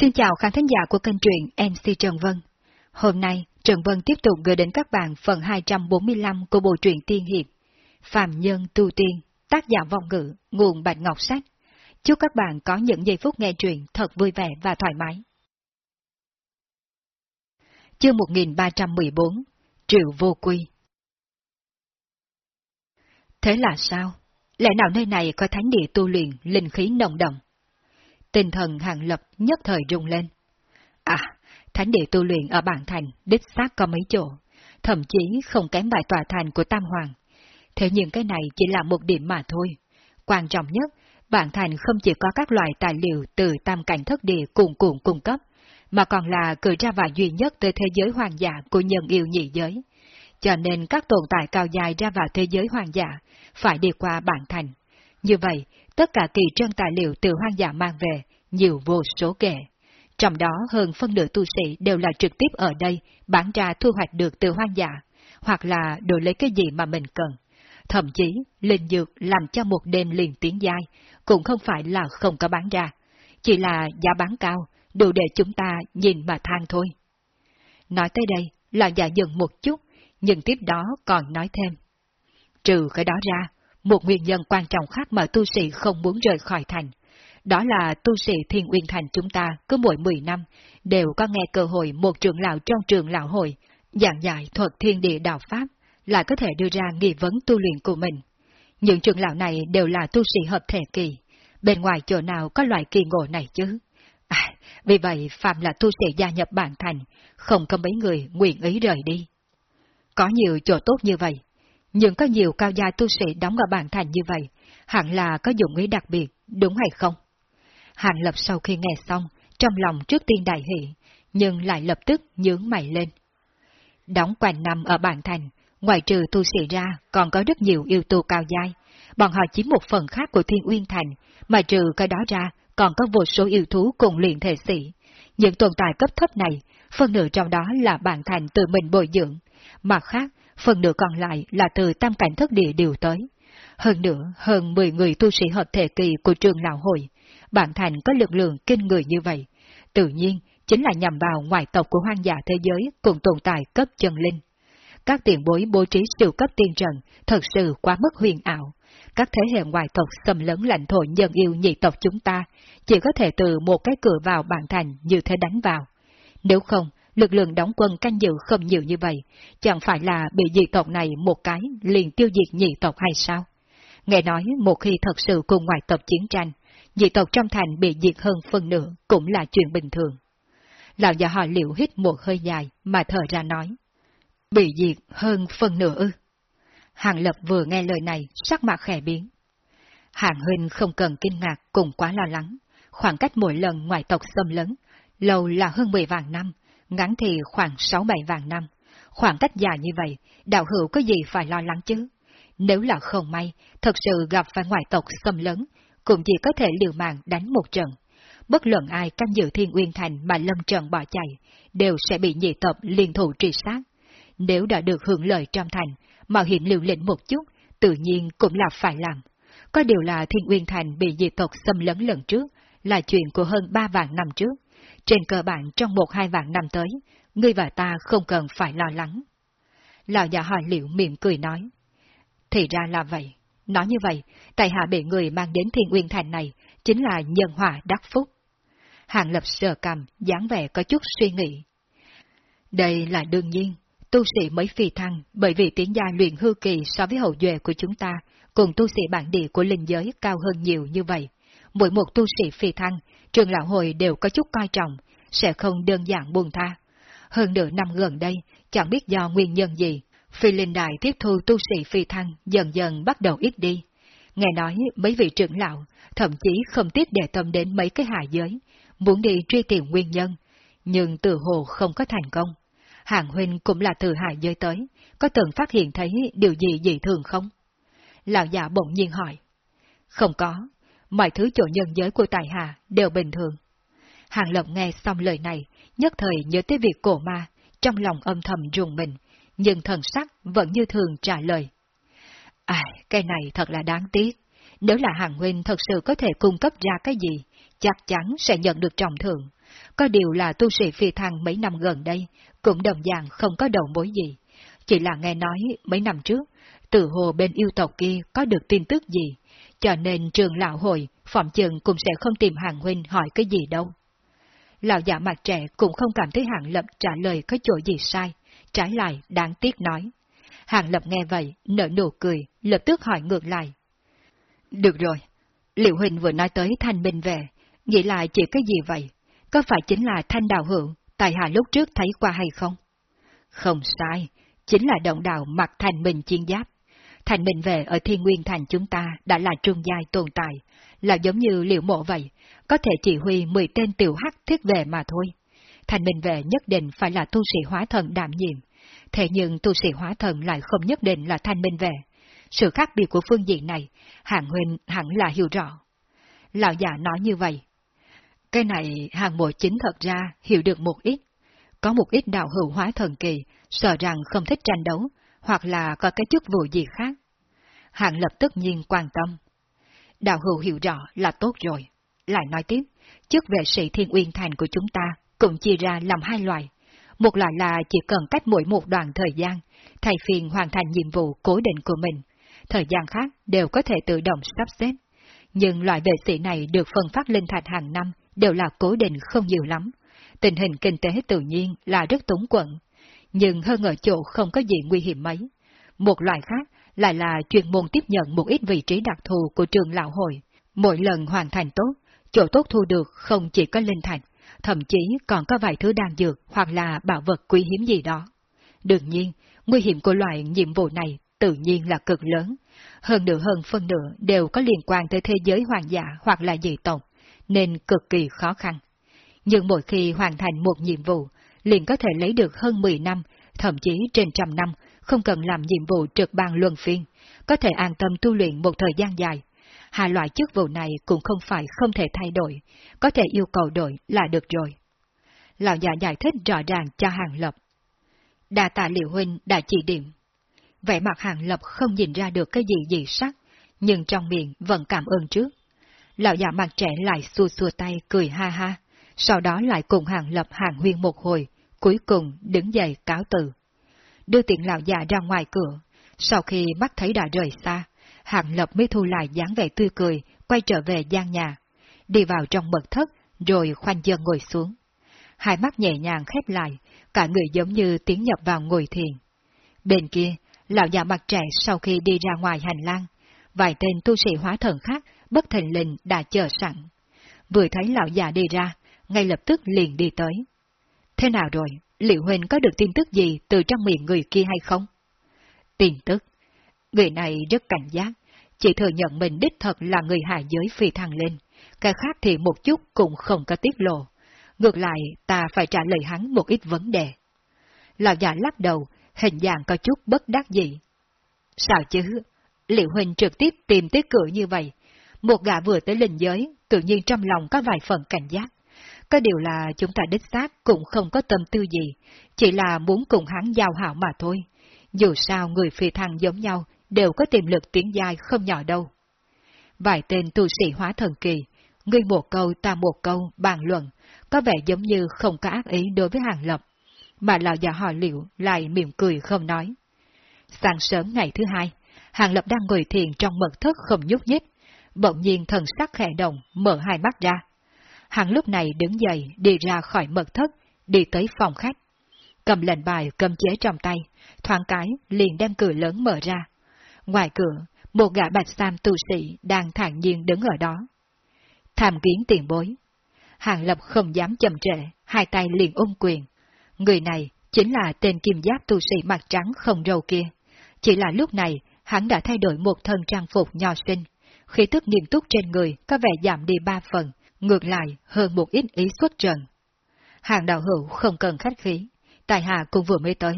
Xin chào khán thính giả của kênh truyện MC Trần Vân. Hôm nay, Trần Vân tiếp tục gửi đến các bạn phần 245 của bộ truyện Tiên Hiệp, Phạm Nhân Tu Tiên, tác giả vong ngữ, nguồn Bạch Ngọc Sách. Chúc các bạn có những giây phút nghe truyện thật vui vẻ và thoải mái. Chương 1314 Triệu Vô Quy Thế là sao? Lẽ nào nơi này có thánh địa tu luyện linh khí nồng đậm? Tinh thần hàng lập nhất thời rung lên. À, thánh địa tu luyện ở bản thành đích xác có mấy chỗ, thậm chí không kém bài tòa thành của Tam Hoàng. Thế nhưng cái này chỉ là một điểm mà thôi. Quan trọng nhất, bản thành không chỉ có các loại tài liệu từ tam cảnh thất địa cùng cùng cung cấp, mà còn là cửa ra vào duy nhất tới thế giới hoàng giả của nhân yêu nhị giới. Cho nên các tồn tại cao dài ra vào thế giới hoàng giả phải đi qua bản thành. Như vậy, tất cả kỳ trân tài liệu từ hoang dã mang về, nhiều vô số kể. Trong đó hơn phân nửa tu sĩ đều là trực tiếp ở đây bán ra thu hoạch được từ hoang dã, hoặc là đổi lấy cái gì mà mình cần. Thậm chí, linh dược làm cho một đêm liền tiến giai, cũng không phải là không có bán ra. Chỉ là giá bán cao, đủ để chúng ta nhìn mà than thôi. Nói tới đây là giả dừng một chút, nhưng tiếp đó còn nói thêm. Trừ cái đó ra, một nguyên nhân quan trọng khác mà tu sĩ không muốn rời khỏi thành. Đó là tu sĩ Thiên Uyên Thành chúng ta cứ mỗi 10 năm đều có nghe cơ hội một trưởng lão trong trường lão hội giảng dạy thuật thiên địa đạo Pháp, lại có thể đưa ra nghi vấn tu luyện của mình. Những trưởng lão này đều là tu sĩ hợp thể kỳ, bên ngoài chỗ nào có loại kỳ ngộ này chứ? À, vì vậy phạm là tu sĩ gia nhập bản thành, không có mấy người nguyện ý rời đi. Có nhiều chỗ tốt như vậy, nhưng có nhiều cao gia tu sĩ đóng ở bản thành như vậy, hẳn là có dụng ý đặc biệt, đúng hay không? Hàng Lập sau khi nghe xong, trong lòng trước tiên đại hỷ, nhưng lại lập tức nhướng mày lên. Đóng quanh năm ở bản thành, ngoài trừ tu sĩ ra còn có rất nhiều yêu tu cao giai, bọn họ chiếm một phần khác của Thiên Uyên Thành, mà trừ cái đó ra còn có vô số yêu thú cùng luyện thể sĩ. Những tồn tại cấp thấp này, phần nửa trong đó là bản thành tự mình bồi dưỡng, mặt khác phần nửa còn lại là từ tam cảnh thất địa điều tới. Hơn nữa, hơn 10 người tu sĩ hợp thể kỳ của trường lão hội, bản thành có lực lượng kinh người như vậy, tự nhiên chính là nhằm vào ngoại tộc của hoang dã thế giới cùng tồn tại cấp chân linh. Các tiền bối bố trí siêu cấp tiên trận thật sự quá mức huyền ảo. Các thế hệ ngoại tộc xâm lấn lãnh thổ nhân yêu nhị tộc chúng ta chỉ có thể từ một cái cửa vào bản thành như thế đánh vào. Nếu không, lực lượng đóng quân canh dự không nhiều như vậy, chẳng phải là bị dị tộc này một cái liền tiêu diệt nhị tộc hay sao? Nghe nói một khi thật sự cùng ngoại tộc chiến tranh, dị tộc trong thành bị diệt hơn phần nửa cũng là chuyện bình thường. Lão già họ liệu hít một hơi dài mà thở ra nói. Bị diệt hơn phần nửa ư. Hàng Lập vừa nghe lời này, sắc mặt khẽ biến. Hàng Huynh không cần kinh ngạc cũng quá lo lắng. Khoảng cách mỗi lần ngoại tộc xâm lấn, lâu là hơn 10 vạn năm, ngắn thì khoảng 6-7 vạn năm. Khoảng cách dài như vậy, đạo hữu có gì phải lo lắng chứ? Nếu là không may, thật sự gặp phải ngoại tộc xâm lấn, cũng chỉ có thể liều mạng đánh một trận. Bất luận ai canh giữ thiên uyên thành mà lâm trận bỏ chạy, đều sẽ bị nhị tộc liên thủ truy sát. Nếu đã được hưởng lợi trong thành, mà hiện liều lĩnh một chút, tự nhiên cũng là phải làm. Có điều là thiên uyên thành bị dị tộc xâm lấn lần trước, là chuyện của hơn ba vạn năm trước. Trên cơ bản trong một hai vạn năm tới, ngươi và ta không cần phải lo lắng. Lão già hỏi liệu miệng cười nói. Thì ra là vậy. Nói như vậy, tại hạ bị người mang đến thiên uyên thành này, chính là nhân hòa đắc phúc. Hàng lập sờ cầm, dáng vẻ có chút suy nghĩ. Đây là đương nhiên, tu sĩ mới phi thăng bởi vì tiến gia luyện hư kỳ so với hậu duệ của chúng ta, cùng tu sĩ bản địa của linh giới cao hơn nhiều như vậy. Mỗi một tu sĩ phi thăng, trường lão hội đều có chút coi trọng, sẽ không đơn giản buông tha. Hơn nửa năm gần đây, chẳng biết do nguyên nhân gì, phi linh đại tiếp thu tu sĩ phi thăng dần dần bắt đầu ít đi. Nghe nói mấy vị trưởng lão thậm chí không tiếc để tâm đến mấy cái hạ giới, muốn đi truy tìm nguyên nhân, nhưng tự hồ không có thành công. Hàng huynh cũng là từ hạ giới tới, có từng phát hiện thấy điều gì dị thường không? Lão giả bỗng nhiên hỏi. Không có, mọi thứ chỗ nhân giới của tài hạ đều bình thường. Hàng Lộc nghe xong lời này, nhất thời nhớ tới việc cổ ma, trong lòng âm thầm rùng mình, nhưng thần sắc vẫn như thường trả lời. À, cái này thật là đáng tiếc. Nếu là hàng huynh thật sự có thể cung cấp ra cái gì, chắc chắn sẽ nhận được trọng thưởng. Có điều là tu sĩ phi thăng mấy năm gần đây, cũng đồng dạng không có đầu mối gì. Chỉ là nghe nói mấy năm trước, từ hồ bên yêu tộc kia có được tin tức gì, cho nên trường lão hội, phòng chừng cũng sẽ không tìm hàng huynh hỏi cái gì đâu. Lão giả mặt trẻ cũng không cảm thấy hạng lập trả lời có chỗ gì sai, trái lại đáng tiếc nói. Hàng lập nghe vậy, nở nụ cười, lập tức hỏi ngược lại. Được rồi, liệu huynh vừa nói tới thanh minh về, nghĩ lại chỉ cái gì vậy? Có phải chính là thanh đào hữu, tại hạ lúc trước thấy qua hay không? Không sai, chính là động đạo mặc thanh minh chiên giáp. Thành minh về ở thiên nguyên thành chúng ta đã là trung giai tồn tại, là giống như liệu mộ vậy, có thể chỉ huy 10 tên tiểu hắc thiết về mà thôi. Thành minh vệ nhất định phải là tu sĩ hóa thần đảm nhiệm, thế nhưng tu sĩ hóa thần lại không nhất định là thanh minh vệ. Sự khác biệt của phương diện này, hạng huynh hẳn là hiểu rõ. Lão già nói như vậy. Cái này hàng mộ chính thật ra hiểu được một ít. Có một ít đạo hữu hóa thần kỳ, sợ rằng không thích tranh đấu, hoặc là có cái chức vụ gì khác. Hạng lập tức nhiên quan tâm. Đạo hữu hiểu rõ là tốt rồi. Lại nói tiếp, chức vệ sĩ thiên uyên thành của chúng ta cũng chia ra làm hai loại. Một loại là chỉ cần cách mỗi một đoạn thời gian, thầy phiền hoàn thành nhiệm vụ cố định của mình. Thời gian khác đều có thể tự động sắp xếp. Nhưng loại vệ sĩ này được phân phát linh thạch hàng năm đều là cố định không nhiều lắm. Tình hình kinh tế tự nhiên là rất túng quận, nhưng hơn ở chỗ không có gì nguy hiểm mấy. Một loại khác lại là chuyên môn tiếp nhận một ít vị trí đặc thù của trường lão hội. Mỗi lần hoàn thành tốt, chỗ tốt thu được không chỉ có linh thạch, thậm chí còn có vài thứ đan dược hoặc là bảo vật quý hiếm gì đó. Đương nhiên, nguy hiểm của loại nhiệm vụ này tự nhiên là cực lớn. Hơn nữa hơn phân nửa đều có liên quan tới thế giới hoàng giả hoặc là dị tộc, nên cực kỳ khó khăn. Nhưng mỗi khi hoàn thành một nhiệm vụ, liền có thể lấy được hơn 10 năm, thậm chí trên trăm năm, không cần làm nhiệm vụ trực ban luân phiên, có thể an tâm tu luyện một thời gian dài. Hai loại chức vụ này cũng không phải không thể thay đổi, có thể yêu cầu đổi là được rồi. Lão già giải thích rõ ràng cho Hàng Lập. đà tạ liệu huynh đã chỉ điểm. Vẻ mặt Hàng Lập không nhìn ra được cái gì gì sắc, nhưng trong miệng vẫn cảm ơn trước. Lão già mặt trẻ lại xua xua tay cười ha ha, sau đó lại cùng Hàng Lập hàng huyên một hồi, cuối cùng đứng dậy cáo từ. Đưa tiện lão già ra ngoài cửa, sau khi mắt thấy đã rời xa, Hàng Lập mới thu lại dáng vẻ tươi cười, quay trở về gian nhà, đi vào trong mật thất, rồi khoanh chân ngồi xuống. Hai mắt nhẹ nhàng khép lại, cả người giống như tiến nhập vào ngồi thiền. Bên kia, lão già mặt trẻ sau khi đi ra ngoài hành lang, vài tên tu sĩ hóa thần khác bất thành lình đã chờ sẵn. Vừa thấy lão già đi ra, ngay lập tức liền đi tới. Thế nào rồi, liệu huynh có được tin tức gì từ trong miệng người kia hay không? Tin tức? Người này rất cảnh giác, chỉ thừa nhận mình đích thật là người hạ giới phi thăng lên, cái khác thì một chút cũng không có tiết lộ. Ngược lại, ta phải trả lời hắn một ít vấn đề. Lão già lắc đầu, hình dạng có chút bất đắc dĩ. Sao chứ? Liệu huynh trực tiếp tìm tới cửa như vậy? Một gã vừa tới linh giới, tự nhiên trong lòng có vài phần cảnh giác. Có điều là chúng ta đích xác cũng không có tâm tư gì, chỉ là muốn cùng hắn giao hảo mà thôi. Dù sao người phi thăng giống nhau đều có tiềm lực tiến dài không nhỏ đâu. Vài tên tu sĩ hóa thần kỳ, ngươi một câu ta một câu bàn luận, có vẻ giống như không có ác ý đối với hàng lập, mà lão già họ liệu lại mỉm cười không nói. Sáng sớm ngày thứ hai, hàng lập đang ngồi thiền trong mật thất không nhúc nhích, bỗng nhiên thần sắc khẽ động, mở hai mắt ra. Hàng lúc này đứng dậy, đi ra khỏi mật thất, đi tới phòng khách. Cầm lệnh bài cầm chế trong tay, thoáng cái liền đem cửa lớn mở ra. Ngoài cửa, một gã bạch sam tu sĩ đang thản nhiên đứng ở đó. Tham kiến tiền bối. Hàng lập không dám chậm trễ, hai tay liền ôm quyền. Người này chính là tên kim giáp tu sĩ mặt trắng không râu kia. Chỉ là lúc này, hắn đã thay đổi một thân trang phục nho sinh. Khí tức nghiêm túc trên người có vẻ giảm đi ba phần, ngược lại hơn một ít ý xuất trần. Hàng đạo hữu không cần khách khí, tài hạ cũng vừa mới tới.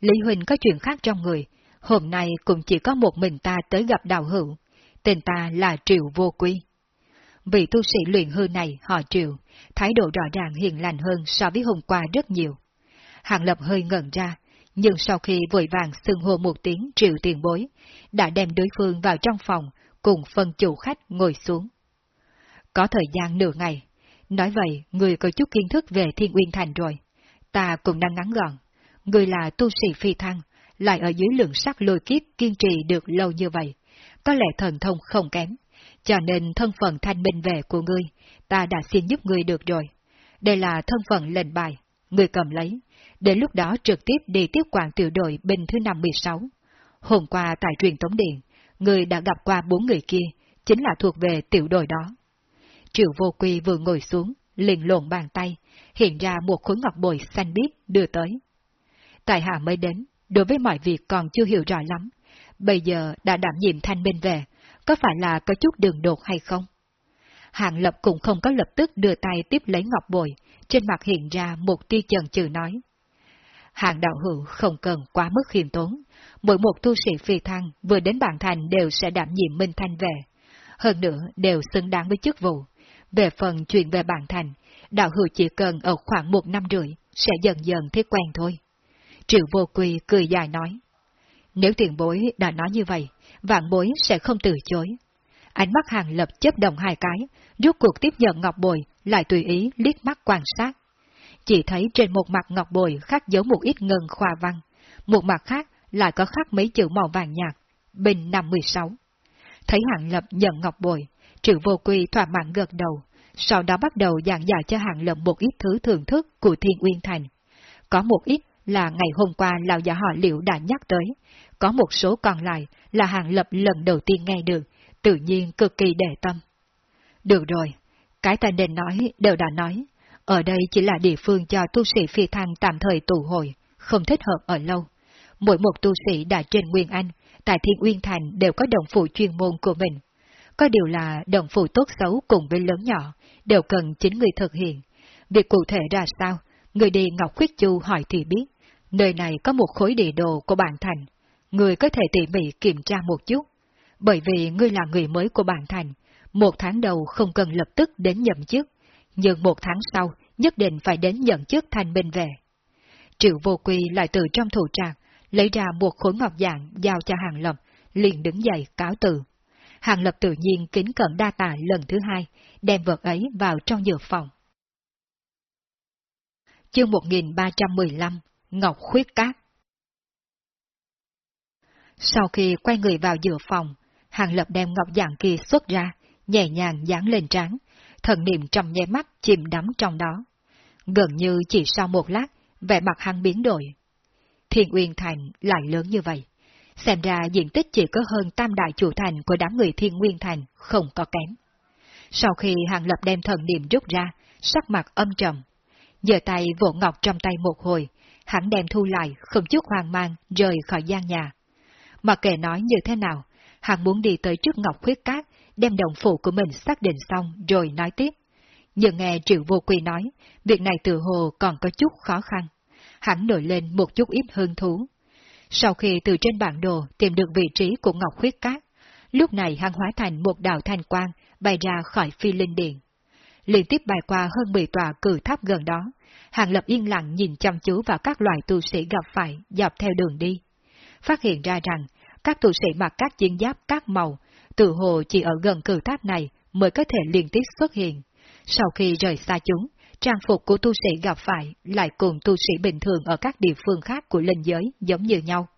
Lý Huỳnh có chuyện khác trong người, hôm nay cũng chỉ có một mình ta tới gặp đạo hữu, tên ta là Triệu Vô Quy. Vị tu sĩ luyện hư này họ Triệu, thái độ rõ ràng hiền lành hơn so với hôm qua rất nhiều. Hàng Lập hơi ngẩn ra, nhưng sau khi vội vàng xưng hô một tiếng Triệu tiền bối, đã đem đối phương vào trong phòng, cùng phân chủ khách ngồi xuống. Có thời gian nửa ngày, Nói vậy, người có chút kiến thức về Thiên Uyên Thành rồi. Ta cũng đang ngắn gọn. Người là tu sĩ phi thăng, lại ở dưới lượng sắc lôi kiếp kiên trì được lâu như vậy. Có lẽ thần thông không kém. Cho nên thân phận thanh minh về của ngươi, ta đã xin giúp ngươi được rồi. Đây là thân phận lệnh bài, ngươi cầm lấy. Đến lúc đó trực tiếp đi tiếp quản tiểu đội binh thứ 56. Hôm qua tại truyền tống điện, ngươi đã gặp qua bốn người kia, chính là thuộc về tiểu đội đó. Triệu vô quy vừa ngồi xuống, liền lộn bàn tay, hiện ra một khối ngọc bồi xanh biếc đưa tới. Tại hạ mới đến, đối với mọi việc còn chưa hiểu rõ lắm. Bây giờ đã đảm nhiệm thanh bên về, có phải là có chút đường đột hay không? Hạng Lập cũng không có lập tức đưa tay tiếp lấy ngọc bồi, trên mặt hiện ra một tia chần chừ nói. Hạng đạo hữu không cần quá mức khiêm tốn, mỗi một tu sĩ phi thăng vừa đến bản thành đều sẽ đảm nhiệm minh thanh về. Hơn nữa đều xứng đáng với chức vụ. Về phần chuyện về bản thành, đạo hữu chỉ cần ở khoảng một năm rưỡi, sẽ dần dần thấy quen thôi. Triệu vô quy cười dài nói. Nếu tiền bối đã nói như vậy, vạn bối sẽ không từ chối. Ánh mắt hàng lập chấp động hai cái, rút cuộc tiếp nhận ngọc bồi, lại tùy ý liếc mắt quan sát. Chỉ thấy trên một mặt ngọc bồi khắc dấu một ít ngân khoa văn, một mặt khác lại có khắc mấy chữ màu vàng nhạt, bình năm 16. Thấy hàng lập nhận ngọc bồi, triệu vô quy thỏa mãn gật đầu, sau đó bắt đầu giảng dạy cho hàng lập một ít thứ thưởng thức của thiên uyên thành. Có một ít là ngày hôm qua lão già họ liệu đã nhắc tới, có một số còn lại là hàng lập lần đầu tiên nghe được, tự nhiên cực kỳ đề tâm. Được rồi, cái ta nên nói đều đã nói, ở đây chỉ là địa phương cho tu sĩ phi thăng tạm thời tụ hội, không thích hợp ở lâu. Mỗi một tu sĩ đã trên Nguyên Anh, tại Thiên Uyên Thành đều có đồng phụ chuyên môn của mình. Có điều là đồng phụ tốt xấu cùng với lớn nhỏ, đều cần chính người thực hiện. Việc cụ thể ra sao, người đi Ngọc Khuyết Chu hỏi thì biết. Nơi này có một khối địa đồ của bản thành, người có thể tỉ mỉ kiểm tra một chút. Bởi vì ngươi là người mới của bản thành, một tháng đầu không cần lập tức đến nhậm chức, nhưng một tháng sau nhất định phải đến nhận chức thành binh về. Triệu vô quy lại từ trong thủ trạc, lấy ra một khối ngọc dạng giao cho Hàng Lập, liền đứng dậy cáo từ. Hàng Lập tự nhiên kính cận đa tạ lần thứ hai, đem vật ấy vào trong dược phòng. Chương 1315 Ngọc Khuyết Cát Sau khi quay người vào giữa phòng, Hàng Lập đem ngọc dạng kia xuất ra, nhẹ nhàng dán lên trán, thần niệm trong nháy mắt chìm đắm trong đó. Gần như chỉ sau một lát, vẻ mặt hắn biến đổi. Thiên Uyên Thành lại lớn như vậy. Xem ra diện tích chỉ có hơn tam đại chủ thành của đám người Thiên Nguyên Thành, không có kém. Sau khi Hàng Lập đem thần niệm rút ra, sắc mặt âm trầm. Giờ tay vỗ ngọc trong tay một hồi, hắn đem thu lại, không chút hoang mang, rời khỏi gian nhà. Mà kệ nói như thế nào, hắn muốn đi tới trước ngọc khuyết cát, đem đồng phụ của mình xác định xong rồi nói tiếp. Nhưng nghe Triệu Vô Quy nói, việc này tự hồ còn có chút khó khăn. Hắn nổi lên một chút ít hương thú. Sau khi từ trên bản đồ tìm được vị trí của Ngọc Khuyết Cát, lúc này hắn hóa thành một đạo thanh quang bay ra khỏi phi linh điện. Liên tiếp bay qua hơn 10 tòa cử tháp gần đó, Hàng Lập yên lặng nhìn chăm chú vào các loài tu sĩ gặp phải dọc theo đường đi. Phát hiện ra rằng, các tu sĩ mặc các chiến giáp các màu, tự hồ chỉ ở gần cử tháp này mới có thể liên tiếp xuất hiện. Sau khi rời xa chúng, trang phục của tu sĩ gặp phải lại cùng tu sĩ bình thường ở các địa phương khác của linh giới giống như nhau.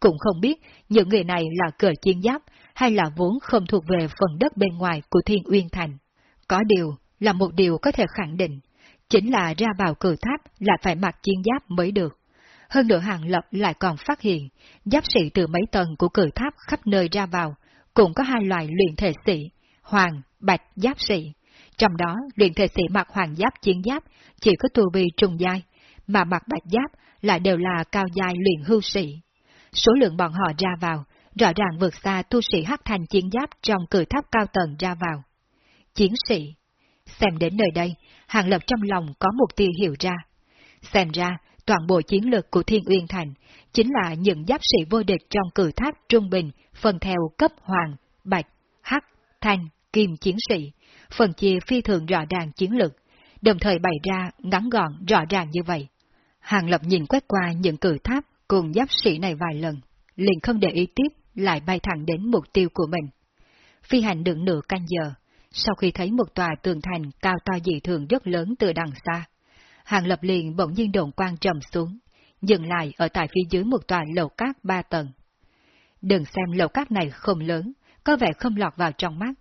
Cũng không biết những người này là cờ chiến giáp hay là vốn không thuộc về phần đất bên ngoài của Thiên Uyên Thành. Có điều là một điều có thể khẳng định, chính là ra vào cửa tháp là phải mặc chiến giáp mới được. Hơn nữa hàng lập lại còn phát hiện, giáp sĩ từ mấy tầng của cửa tháp khắp nơi ra vào, cũng có hai loại luyện thể sĩ, hoàng, bạch giáp sĩ. Trong đó, luyện thể sĩ mặc hoàng giáp chiến giáp chỉ có tu vi trùng giai, mà mặc bạch giáp lại đều là cao giai luyện hưu sĩ. Số lượng bọn họ ra vào, rõ ràng vượt xa tu sĩ hắc thành chiến giáp trong cửa tháp cao tầng ra vào. Chiến sĩ Xem đến nơi đây, Hàng Lập trong lòng có một tia hiểu ra. Xem ra, toàn bộ chiến lược của Thiên Uyên Thành chính là những giáp sĩ vô địch trong cử tháp trung bình, phần theo cấp hoàng, bạch, hắc, thanh, kim chiến sĩ, phần chia phi thường rõ ràng chiến lược, đồng thời bày ra ngắn gọn rõ ràng như vậy. Hàng Lập nhìn quét qua những cử tháp cùng giáp sĩ này vài lần, liền không để ý tiếp, lại bay thẳng đến mục tiêu của mình. Phi hành được nửa canh giờ, sau khi thấy một tòa tường thành cao to dị thường rất lớn từ đằng xa. Hàng lập liền bỗng nhiên đồn quang trầm xuống, dừng lại ở tại phía dưới một tòa lầu cát ba tầng. Đừng xem lầu cát này không lớn, có vẻ không lọt vào trong mắt,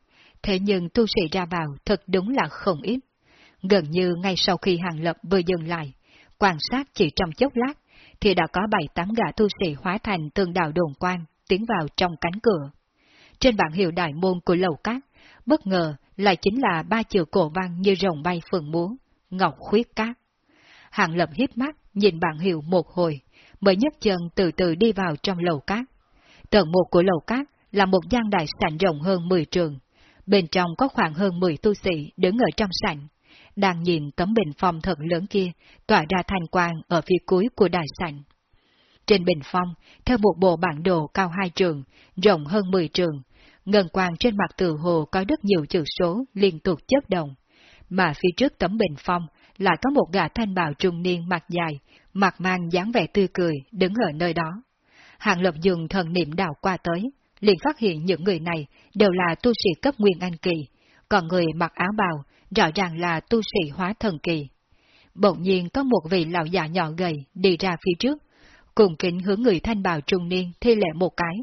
thế nhưng tu sĩ ra vào thật đúng là không ít. Gần như ngay sau khi hàng lập vừa dừng lại, quan sát chỉ trong chốc lát, thì đã có bảy tám gã tu sĩ hóa thành tương đạo đồn quan tiến vào trong cánh cửa. Trên bảng hiệu đại môn của lầu cát, bất ngờ lại chính là ba chữ cổ văn như rồng bay phượng múa, ngọc khuyết cát. Hàng lập hiếp mắt, nhìn bảng hiệu một hồi, mới nhấc chân từ từ đi vào trong lầu cát. Tầng một của lầu cát là một gian đại sảnh rộng hơn 10 trường. Bên trong có khoảng hơn 10 tu sĩ đứng ở trong sảnh, đang nhìn tấm bình phong thật lớn kia tỏa ra thanh quang ở phía cuối của đại sảnh. Trên bình phong, theo một bộ bản đồ cao hai trường, rộng hơn 10 trường, ngân quang trên mặt từ hồ có rất nhiều chữ số liên tục chớp động, mà phía trước tấm bình phong lại có một gã thanh bào trung niên mặt dài, mặt mang dáng vẻ tươi cười đứng ở nơi đó. Hàng Lập dừng thần niệm đào qua tới, liền phát hiện những người này đều là tu sĩ cấp nguyên anh kỳ, còn người mặc áo bào rõ ràng là tu sĩ hóa thần kỳ. Bỗng nhiên có một vị lão già nhỏ gầy đi ra phía trước, cùng kính hướng người thanh bào trung niên thi lệ một cái,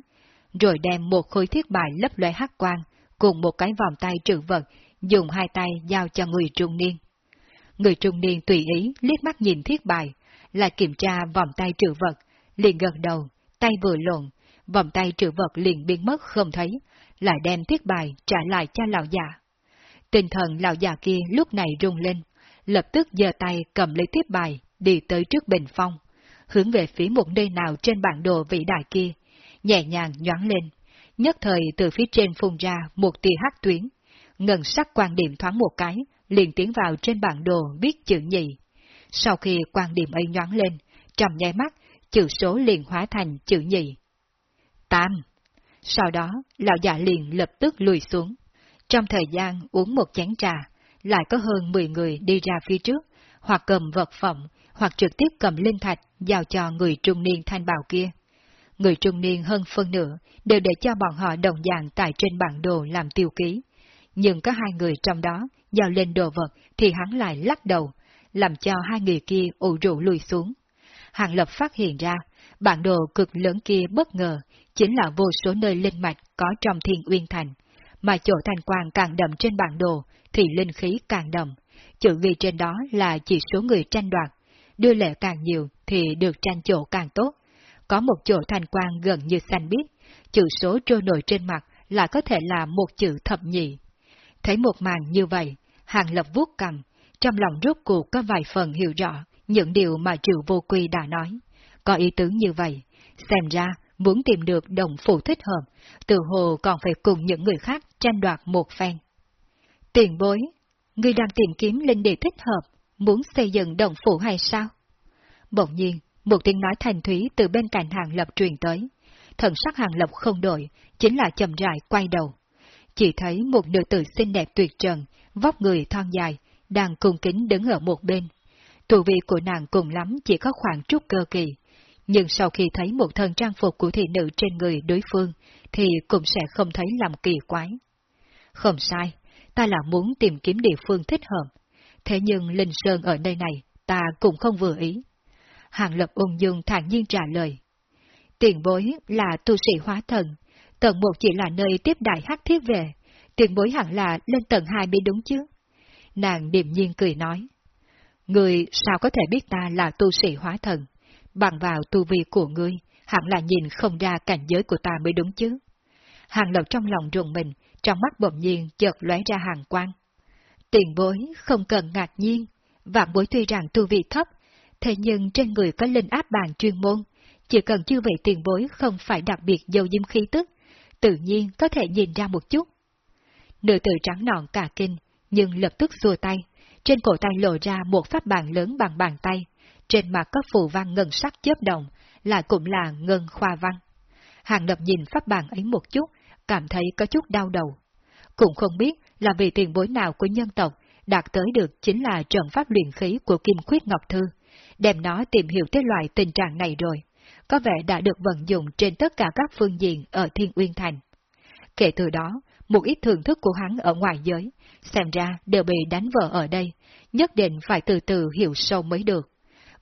rồi đem một khối thiết bài lấp lóe hắc quang cùng một cái vòng tay trữ vật, dùng hai tay giao cho người trung niên. Người trung niên tùy ý liếc mắt nhìn thiết bài, lại kiểm tra vòng tay trữ vật, liền gật đầu, tay vừa lộn, vòng tay trữ vật liền biến mất không thấy, lại đem thiết bài trả lại cho lão già. Tinh thần lão già kia lúc này rung lên, lập tức giơ tay cầm lấy thiết bài, đi tới trước bình phong, hướng về phía một nơi nào trên bản đồ vĩ đại kia, nhẹ nhàng nhoáng lên, nhất thời từ phía trên phun ra một tia hắc tuyến, ngân sắc quan điểm thoáng một cái, liền tiến vào trên bản đồ viết chữ nhị. Sau khi quan điểm ấy nhoáng lên, trong nháy mắt, chữ số liền hóa thành chữ nhị. Tam. Sau đó, lão già liền lập tức lùi xuống. Trong thời gian uống một chén trà, lại có hơn 10 người đi ra phía trước, hoặc cầm vật phẩm, hoặc trực tiếp cầm linh thạch giao cho người trung niên thanh bào kia. Người trung niên hơn phân nửa đều để cho bọn họ đồng dạng tại trên bản đồ làm tiêu ký. Nhưng có hai người trong đó giao lên đồ vật thì hắn lại lắc đầu, làm cho hai người kia ủ rũ lùi xuống. Hàng Lập phát hiện ra, bản đồ cực lớn kia bất ngờ chính là vô số nơi linh mạch có trong thiên uyên thành, mà chỗ thành quang càng đậm trên bản đồ thì linh khí càng đậm, chữ ghi trên đó là chỉ số người tranh đoạt, đưa lệ càng nhiều thì được tranh chỗ càng tốt. Có một chỗ thành quang gần như xanh biếc, chữ số trôi nổi trên mặt là có thể là một chữ thập nhị. Thấy một màn như vậy, Hàng Lập vuốt cầm, trong lòng rốt cuộc có vài phần hiểu rõ những điều mà triệu vô quy đã nói. Có ý tứ như vậy, xem ra muốn tìm được đồng phụ thích hợp, từ hồ còn phải cùng những người khác tranh đoạt một phen. Tiền bối, người đang tìm kiếm linh địa thích hợp, muốn xây dựng đồng phụ hay sao? Bỗng nhiên, một tiếng nói thành thúy từ bên cạnh hàng lập truyền tới. Thần sắc hàng lập không đổi, chính là chậm rãi quay đầu. Chỉ thấy một nữ tử xinh đẹp tuyệt trần, vóc người thon dài, đang cung kính đứng ở một bên. Tù vị của nàng cùng lắm chỉ có khoảng chút cơ kỳ, nhưng sau khi thấy một thân trang phục của thị nữ trên người đối phương, thì cũng sẽ không thấy làm kỳ quái. Không sai, ta là muốn tìm kiếm địa phương thích hợp, thế nhưng Linh Sơn ở nơi này ta cũng không vừa ý. Hàng Lập ung dung thản nhiên trả lời. Tiền bối là tu sĩ hóa thần, tầng một chỉ là nơi tiếp đại hắc thiết về, tiền bối hẳn là lên tầng hai mới đúng chứ. Nàng điềm nhiên cười nói. Người sao có thể biết ta là tu sĩ hóa thần? Bằng vào tu vi của ngươi, hẳn là nhìn không ra cảnh giới của ta mới đúng chứ. Hàng lập trong lòng rùng mình, trong mắt bỗng nhiên chợt lóe ra hàng quang. Tiền bối không cần ngạc nhiên, vạn bối tuy rằng tu vi thấp, thế nhưng trên người có linh áp bàn chuyên môn, chỉ cần chưa vị tiền bối không phải đặc biệt dầu diêm khí tức, tự nhiên có thể nhìn ra một chút. Nữ tử trắng nọn cả kinh, nhưng lập tức xua tay, trên cổ tay lộ ra một pháp bàn lớn bằng bàn tay, trên mặt có phù văn ngân sắc chớp động, lại cũng là ngân khoa văn. Hàng lập nhìn pháp bàn ấy một chút, cảm thấy có chút đau đầu. Cũng không biết là vì tiền bối nào của nhân tộc đạt tới được chính là trận pháp luyện khí của Kim Khuyết Ngọc Thư, đem nó tìm hiểu tới loại tình trạng này rồi. Có vẻ đã được vận dụng trên tất cả các phương diện ở Thiên Uyên Thành. Kể từ đó, một ít thưởng thức của hắn ở ngoài giới, xem ra đều bị đánh vỡ ở đây, nhất định phải từ từ hiểu sâu mới được.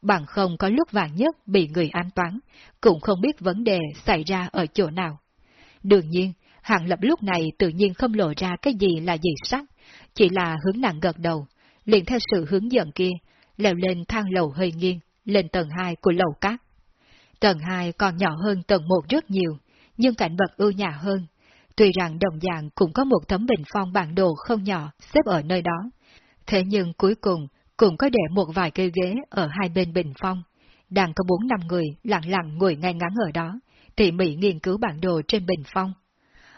Bằng không có lúc vàng nhất bị người an toán, cũng không biết vấn đề xảy ra ở chỗ nào. Đương nhiên, Hàng Lập lúc này tự nhiên không lộ ra cái gì là gì sắc, chỉ là hướng nặng gật đầu, liền theo sự hướng dẫn kia, leo lên thang lầu hơi nghiêng, lên tầng 2 của lầu cát. Tầng 2 còn nhỏ hơn tầng 1 rất nhiều, nhưng cảnh vật ưu nhã hơn. Tuy rằng đồng dạng cũng có một tấm bình phong bản đồ không nhỏ xếp ở nơi đó, thế nhưng cuối cùng cũng có để một vài cây ghế ở hai bên bình phong. Đang có bốn năm người lặng lặng ngồi ngay ngắn ở đó, tỉ mỉ nghiên cứu bản đồ trên bình phong.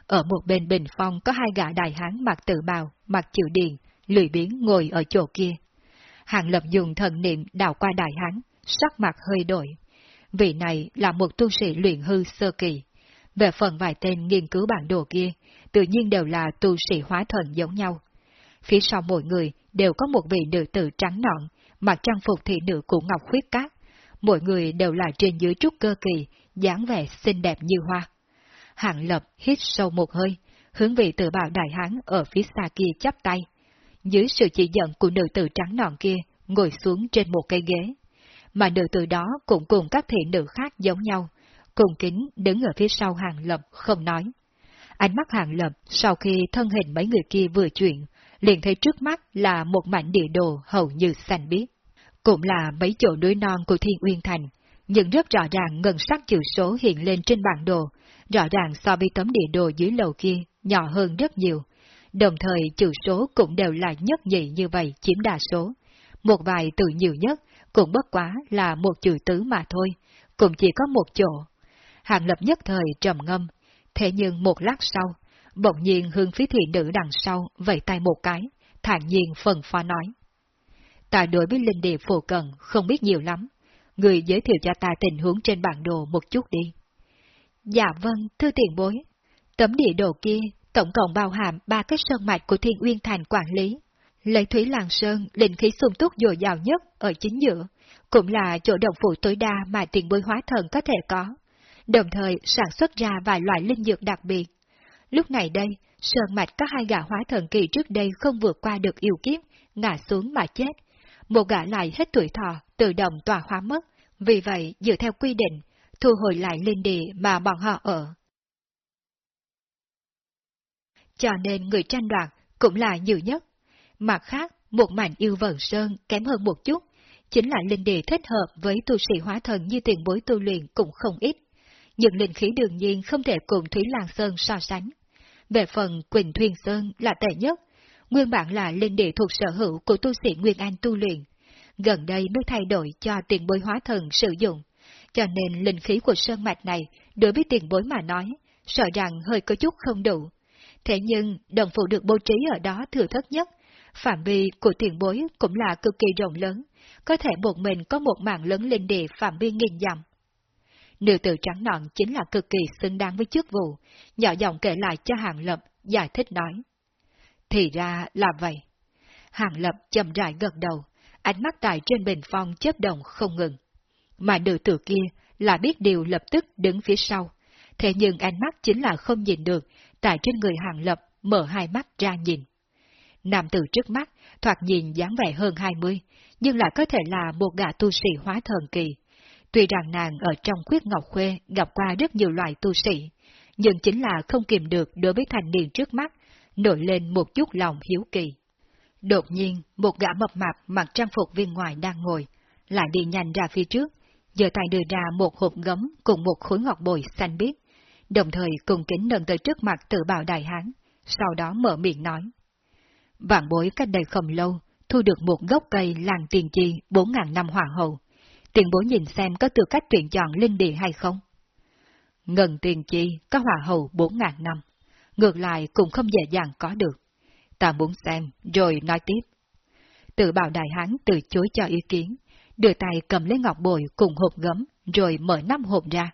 Ở một bên bình phong có hai gã đại hán mặc tự bào, mặc chịu điền, lười biến ngồi ở chỗ kia. Hàng lập dùng thần niệm đào qua đại hán, sắc mặt hơi đổi. Vị này là một tu sĩ luyện hư sơ kỳ. Về phần vài tên nghiên cứu bản đồ kia, tự nhiên đều là tu sĩ hóa thần giống nhau. Phía sau mỗi người đều có một vị nữ tử trắng nõn, mặc trang phục thị nữ của Ngọc Khuyết Cát. Mỗi người đều là trên dưới trúc cơ kỳ, dáng vẻ xinh đẹp như hoa. Hạng Lập hít sâu một hơi, hướng vị tự bảo đại hán ở phía xa kia chắp tay. Dưới sự chỉ dẫn của nữ tử trắng nọn kia, ngồi xuống trên một cây ghế. Mà nữ tử đó cũng cùng các thị nữ khác giống nhau, cùng kính đứng ở phía sau Hàng Lập không nói. Ánh mắt Hàng Lập sau khi thân hình mấy người kia vừa chuyển, liền thấy trước mắt là một mảnh địa đồ hầu như xanh biếc. Cũng là mấy chỗ núi non của Thiên Uyên Thành, nhưng rất rõ ràng ngân sắc chữ số hiện lên trên bản đồ, rõ ràng so với tấm địa đồ dưới lầu kia, nhỏ hơn rất nhiều. Đồng thời chữ số cũng đều là nhất nhị như vậy chiếm đa số. Một vài từ nhiều nhất cũng bất quá là một chữ tứ mà thôi, cũng chỉ có một chỗ. Hàng lập nhất thời trầm ngâm, thế nhưng một lát sau, bỗng nhiên hướng phía thủy nữ đằng sau vẫy tay một cái, thản nhiên phần pha nói. Ta đối với linh địa phổ cần không biết nhiều lắm, người giới thiệu cho ta tình huống trên bản đồ một chút đi. Dạ vâng, thưa tiền bối. Tấm địa đồ kia tổng cộng bao hàm ba cái sơn mạch của Thiên Uyên Thành quản lý. Lấy Thủy Làng Sơn, linh khí sung túc dồi dào nhất ở chính giữa, cũng là chỗ đồng phụ tối đa mà tiền bối hóa thần có thể có, đồng thời sản xuất ra vài loại linh dược đặc biệt. Lúc này đây, Sơn Mạch có hai gã hóa thần kỳ trước đây không vượt qua được yêu kiếp, ngã xuống mà chết. Một gã lại hết tuổi thọ, tự động tỏa hóa mất, vì vậy dựa theo quy định, thu hồi lại linh địa mà bọn họ ở. Cho nên người tranh đoạt cũng là nhiều nhất. Mặt khác, một mảnh yêu vần sơn kém hơn một chút, chính là linh địa thích hợp với tu sĩ hóa thần như tiền bối tu luyện cũng không ít. Nhưng linh khí đương nhiên không thể cùng Thúy Lan Sơn so sánh. Về phần Quỳnh thuyền Sơn là tệ nhất, nguyên bản là linh địa thuộc sở hữu của tu sĩ Nguyên An tu luyện. Gần đây mới thay đổi cho tiền bối hóa thần sử dụng, cho nên linh khí của sơn mạch này đối với tiền bối mà nói, sợ rằng hơi có chút không đủ. Thế nhưng, đồng phụ được bố trí ở đó thừa thất nhất, phạm vi của tiền bối cũng là cực kỳ rộng lớn, có thể một mình có một mạng lớn linh địa phạm vi nghìn dặm. Nữ tử trắng nọn chính là cực kỳ xứng đáng với chức vụ, nhỏ giọng kể lại cho Hàng Lập, giải thích nói. Thì ra là vậy. Hàng Lập chậm rãi gật đầu, ánh mắt tại trên bình phong chớp động không ngừng. Mà nữ tử kia là biết điều lập tức đứng phía sau, thế nhưng ánh mắt chính là không nhìn được, tại trên người Hàng Lập mở hai mắt ra nhìn. Nam tử trước mắt, thoạt nhìn dáng vẻ hơn hai mươi, nhưng lại có thể là một gã tu sĩ hóa thần kỳ. Tuy rằng nàng ở trong khuyết ngọc khuê gặp qua rất nhiều loại tu sĩ, nhưng chính là không kìm được đối với thành niên trước mắt, nổi lên một chút lòng hiếu kỳ. Đột nhiên, một gã mập mạp mặc trang phục viên ngoài đang ngồi, lại đi nhanh ra phía trước, giờ tay đưa ra một hộp gấm cùng một khối ngọc bồi xanh biếc, đồng thời cùng kính nâng tới trước mặt tự bảo đại hán, sau đó mở miệng nói. Vạn bối cách đây không lâu, thu được một gốc cây làng tiền chi 4.000 năm hoàng hậu. Tiền bối nhìn xem có tư cách tuyển chọn linh địa hay không? Ngân tiền chi có hòa hậu 4.000 năm, ngược lại cũng không dễ dàng có được. Ta muốn xem, rồi nói tiếp. Tự bảo đại hán từ chối cho ý kiến, đưa tay cầm lấy ngọc bồi cùng hộp gấm, rồi mở nắp hộp ra.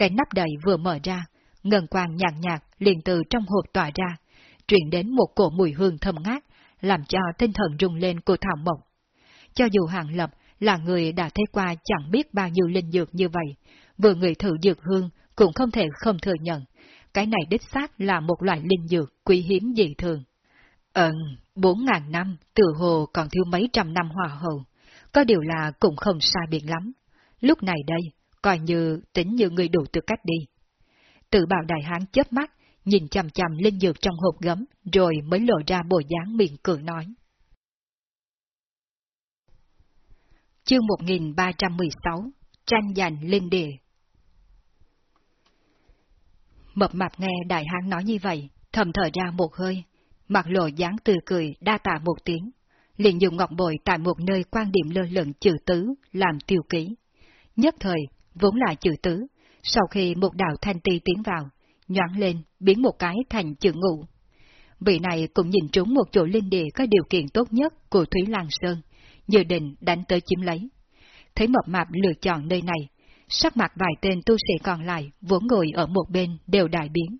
Cái nắp đầy vừa mở ra, ngân quang nhạt nhạt liền từ trong hộp tỏa ra, truyền đến một cổ mùi hương thơm ngát, làm cho tinh thần rung lên của Thảo Mộc. Cho dù Hàng Lập là người đã thấy qua chẳng biết bao nhiêu linh dược như vậy, vừa người thử dược hương cũng không thể không thừa nhận, cái này đích xác là một loại linh dược quý hiếm dị thường. Ừm, bốn ngàn năm, tự hồ còn thiếu mấy trăm năm hòa hậu, có điều là cũng không xa biệt lắm. Lúc này đây, coi như tính như người đủ tư cách đi. Tự bảo đại hán chớp mắt, nhìn chằm chằm linh dược trong hộp gấm, rồi mới lộ ra bộ dáng miệng cười nói. Chương 1316 Tranh giành linh địa Mập mạp nghe đại hán nói như vậy, thầm thở ra một hơi, mặt lộ dáng tươi cười đa tạ một tiếng, liền dùng ngọc bội tại một nơi quan điểm lơ lửng chữ tứ làm tiêu ký. Nhất thời, vốn là chữ tứ, sau khi một đạo thanh ti tiến vào, nhoáng lên, biến một cái thành chữ ngụ. Vị này cũng nhìn trúng một chỗ linh địa có điều kiện tốt nhất của Thúy Lan Sơn, dự định đánh tới chiếm lấy. Thấy mập mạp lựa chọn nơi này, sắc mặt vài tên tu sĩ còn lại vốn ngồi ở một bên đều đại biến.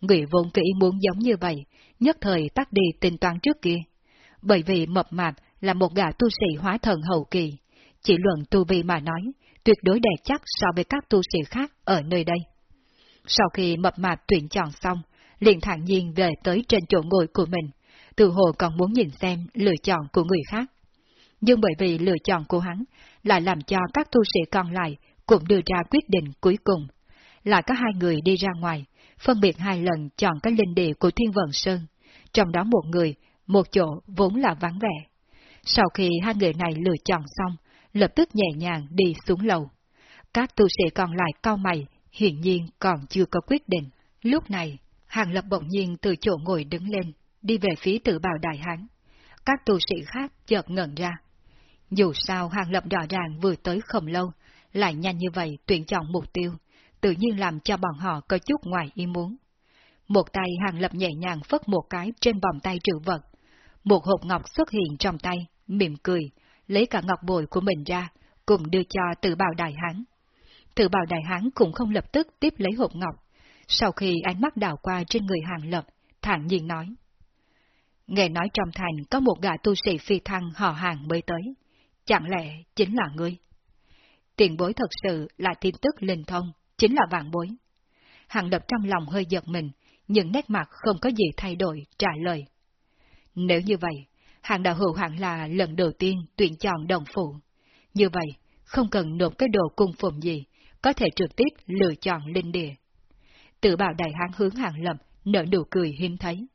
Người vốn kỹ muốn giống như vậy, nhất thời tắt đi tính toán trước kia. Bởi vì mập mạp là một gã tu sĩ hóa thần hậu kỳ, chỉ luận tu vi mà nói, tuyệt đối đẹp chắc so với các tu sĩ khác ở nơi đây. Sau khi mập mạp tuyển chọn xong, liền thản nhiên về tới trên chỗ ngồi của mình, từ hồ còn muốn nhìn xem lựa chọn của người khác. Nhưng bởi vì lựa chọn của hắn lại làm cho các tu sĩ còn lại cũng đưa ra quyết định cuối cùng. Là có hai người đi ra ngoài, phân biệt hai lần chọn cái linh địa của Thiên Vận Sơn, trong đó một người, một chỗ vốn là vắng vẻ. Sau khi hai người này lựa chọn xong, lập tức nhẹ nhàng đi xuống lầu. Các tu sĩ còn lại cao mày, hiển nhiên còn chưa có quyết định. Lúc này, Hàng Lập bỗng nhiên từ chỗ ngồi đứng lên, đi về phía tự bào đại hán. Các tu sĩ khác chợt ngẩn ra. Dù sao Hàng Lập rõ ràng vừa tới không lâu, lại nhanh như vậy tuyển chọn mục tiêu, tự nhiên làm cho bọn họ có chút ngoài ý muốn. Một tay Hàng Lập nhẹ nhàng phất một cái trên vòng tay trữ vật. Một hộp ngọc xuất hiện trong tay, mỉm cười, lấy cả ngọc bội của mình ra, cùng đưa cho tự bào đại hán. Tự bào đại hán cũng không lập tức tiếp lấy hộp ngọc. Sau khi ánh mắt đảo qua trên người Hàng Lập, thản nhiên nói. Nghe nói trong thành có một gã tu sĩ phi thăng họ hàng mới tới. Chẳng lẽ chính là ngươi? Tiền bối thật sự là tin tức linh thông, chính là vạn bối. Hàng lập trong lòng hơi giật mình, nhưng nét mặt không có gì thay đổi, trả lời. Nếu như vậy, hàng đạo hữu hẳn là lần đầu tiên tuyển chọn đồng phụ. Như vậy, không cần nộp cái đồ cung phụng gì, có thể trực tiếp lựa chọn linh địa. Tự bảo đại hán hướng hàng lập, nở nụ cười hiếm thấy.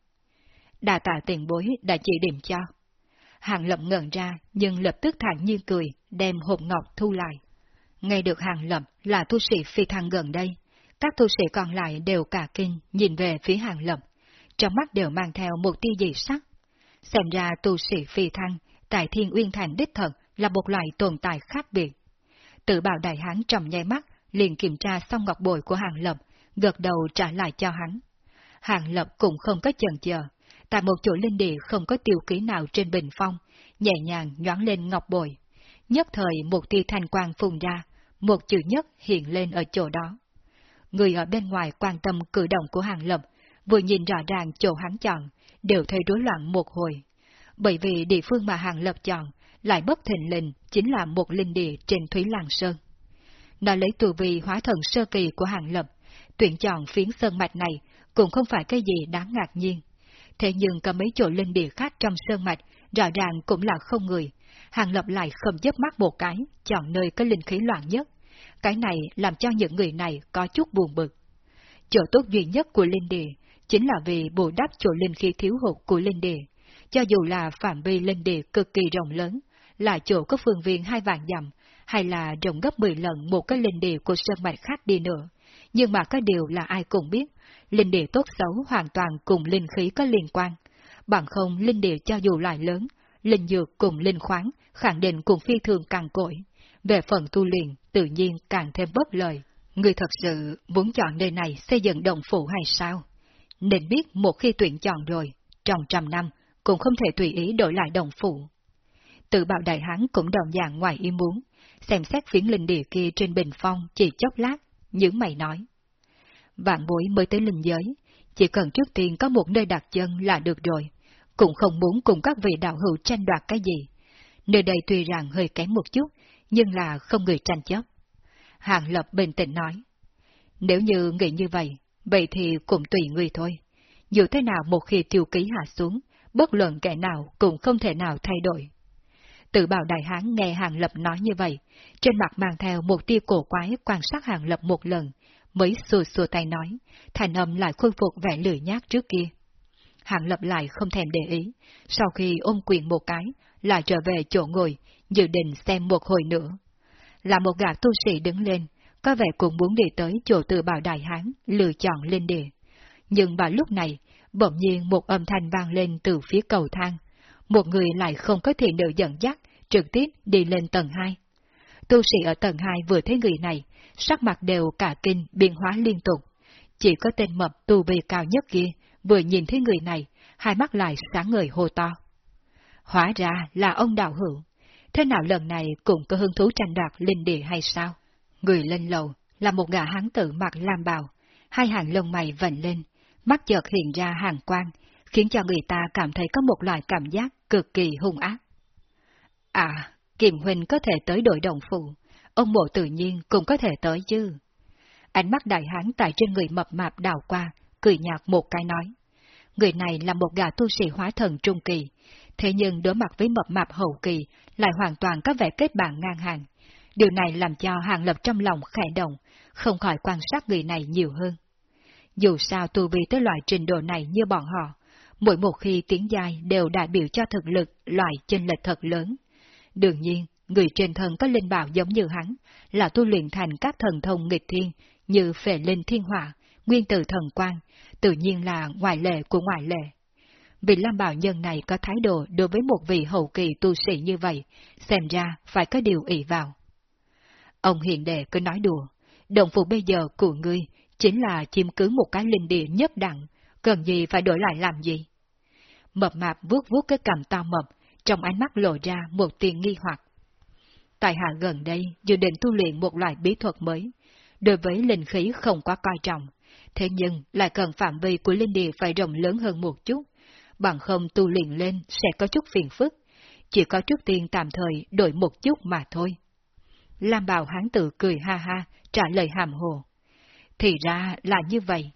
Đà tạ tiền bối đã chỉ điểm cho. Hàng lập ngẩn ra, nhưng lập tức thản nhiên cười, đem hộp ngọc thu lại. Nghe được hàng lập là tu sĩ phi thăng gần đây, các tu sĩ còn lại đều cả kinh nhìn về phía hàng lập, trong mắt đều mang theo một tia dị sắc. Xem ra tu sĩ phi thăng tại thiên uyên thành đích thật là một loại tồn tại khác biệt. Tự bảo đại hán trầm nháy mắt liền kiểm tra xong ngọc bội của hàng lập, gật đầu trả lại cho hắn. Hàng lập cũng không có chần chờ, tại một chỗ linh địa không có tiêu ký nào trên bình phong, nhẹ nhàng nhoáng lên ngọc bội. Nhất thời một tia thanh quang phun ra, một chữ nhất hiện lên ở chỗ đó. Người ở bên ngoài quan tâm cử động của Hàng Lập, vừa nhìn rõ ràng chỗ hắn chọn, đều thấy rối loạn một hồi. Bởi vì địa phương mà Hàng Lập chọn lại bất thình lình chính là một linh địa trên Thúy Làng Sơn. Nó lấy tù vị hóa thần sơ kỳ của Hàng Lập, tuyển chọn phiến sơn mạch này cũng không phải cái gì đáng ngạc nhiên. Thế nhưng có mấy chỗ linh địa khác trong sơn mạch rõ ràng cũng là không người, Hàng Lập lại không dấp mắt một cái, chọn nơi có linh khí loạn nhất. Cái này làm cho những người này có chút buồn bực. Chỗ tốt duy nhất của linh địa chính là vì bù đắp chỗ linh khí thiếu hụt của linh địa. Cho dù là phạm vi linh địa cực kỳ rộng lớn, là chỗ có phương viên hai vạn dặm, hay là rộng gấp 10 lần một cái linh địa của sơn mạch khác đi nữa. Nhưng mà có điều là ai cũng biết, linh địa tốt xấu hoàn toàn cùng linh khí có liên quan. Bằng không linh địa cho dù loại lớn, linh dược cùng linh khoáng, khẳng định cùng phi thường càng cội. Về phần tu luyện, tự nhiên càng thêm bất lời. Người thật sự muốn chọn nơi này xây dựng đồng phủ hay sao? Nên biết một khi tuyển chọn rồi, trong trăm năm cũng không thể tùy ý đổi lại đồng phụ. Tự bạo đại hán cũng đồng dạng ngoài ý muốn, xem xét phiến linh địa kia trên bình phong chỉ chốc lát, những mày nói. Vạn bối mới tới linh giới, chỉ cần trước tiên có một nơi đặt chân là được rồi, cũng không muốn cùng các vị đạo hữu tranh đoạt cái gì. Nơi đây tuy rằng hơi kém một chút, nhưng là không người tranh chấp. Hàng Lập bình tĩnh nói, nếu như nghĩ như vậy, vậy thì cũng tùy người thôi. Dù thế nào một khi tiêu ký hạ xuống, bất luận kẻ nào cũng không thể nào thay đổi. Tự bảo đại hán nghe Hàng Lập nói như vậy, trên mặt mang theo một tia cổ quái quan sát Hàng Lập một lần, mới xua xua tay nói, thành âm lại khôi phục vẻ lười nhát trước kia. Hàng Lập lại không thèm để ý, sau khi ôm quyền một cái, lại trở về chỗ ngồi, dự định xem một hồi nữa. Là một gã tu sĩ đứng lên, có vẻ cũng muốn đi tới chỗ tự bảo đại hán, lựa chọn lên địa. Nhưng vào lúc này, bỗng nhiên một âm thanh vang lên từ phía cầu thang. Một người lại không có thể nữ dẫn dắt, trực tiếp đi lên tầng 2. Tu sĩ ở tầng 2 vừa thấy người này, sắc mặt đều cả kinh biến hóa liên tục. Chỉ có tên mập tu vi cao nhất kia, vừa nhìn thấy người này, hai mắt lại sáng ngời hô to. Hóa ra là ông đạo hữu. Thế nào lần này cũng có hứng thú tranh đoạt linh địa hay sao? Người lên lầu là một gã hán tử mặc lam bào, hai hàng lông mày vẩn lên, mắt chợt hiện ra hàng quang, khiến cho người ta cảm thấy có một loại cảm giác cực kỳ hung ác. À, Kiềm Huynh có thể tới đội đồng phụ, ông mộ tự nhiên cũng có thể tới chứ. Ánh mắt đại hán tại trên người mập mạp đào qua, cười nhạt một cái nói. Người này là một gã tu sĩ hóa thần trung kỳ, thế nhưng đối mặt với mập mạp hậu kỳ lại hoàn toàn có vẻ kết bạn ngang hàng. Điều này làm cho hàng lập trong lòng khẽ động, không khỏi quan sát người này nhiều hơn. Dù sao tu vi tới loại trình độ này như bọn họ, mỗi một khi tiến dài đều đại biểu cho thực lực loại chênh lệch thật lớn. Đương nhiên, người trên thân có linh bảo giống như hắn, là tu luyện thành các thần thông nghịch thiên như phệ linh thiên hỏa, nguyên tử thần quan, tự nhiên là ngoại lệ của ngoại lệ. Vì Lam Bảo Nhân này có thái độ đối với một vị hậu kỳ tu sĩ như vậy, xem ra phải có điều ỷ vào. Ông hiện đệ cứ nói đùa, đồng phục bây giờ của ngươi chính là chiếm cứ một cái linh địa nhất đẳng, cần gì phải đổi lại làm gì? Mập mạp vuốt vuốt cái cầm to mập, trong ánh mắt lộ ra một tiền nghi hoặc. Tại hạ gần đây dự định tu luyện một loại bí thuật mới, đối với linh khí không quá coi trọng, thế nhưng lại cần phạm vi của linh địa phải rộng lớn hơn một chút, bằng không tu luyện lên sẽ có chút phiền phức, chỉ có trước tiên tạm thời đổi một chút mà thôi. Lam bào hán tử cười ha ha, trả lời hàm hồ. Thì ra là như vậy.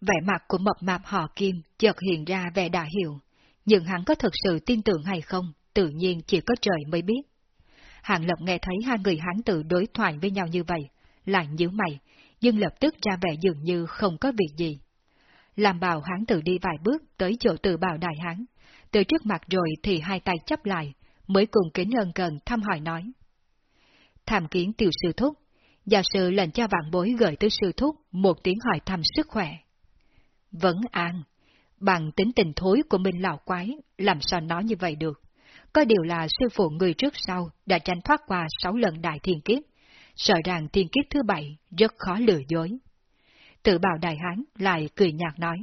Vẻ mặt của mập mạp họ Kim chợt hiện ra vẻ đã hiểu, nhưng hắn có thực sự tin tưởng hay không, tự nhiên chỉ có trời mới biết. Hàng Lập nghe thấy hai người hán tử đối thoại với nhau như vậy, lại nhíu mày, nhưng lập tức ra vẻ dường như không có việc gì. Làm bào hán tử đi vài bước tới chỗ từ bào đại hán, từ trước mặt rồi thì hai tay chấp lại, mới cùng kính ân cần thăm hỏi nói. Tham kiến tiểu sư thúc, giả sư lệnh cho vạn bối gửi tới sư thúc một tiếng hỏi thăm sức khỏe. Vẫn an, bằng tính tình thối của mình lão quái, làm sao nói như vậy được. Có điều là sư phụ người trước sau đã tranh thoát qua sáu lần đại thiên kiếp, sợ rằng thiên kiếp thứ bảy rất khó lừa dối. Tự bào đại hán lại cười nhạt nói.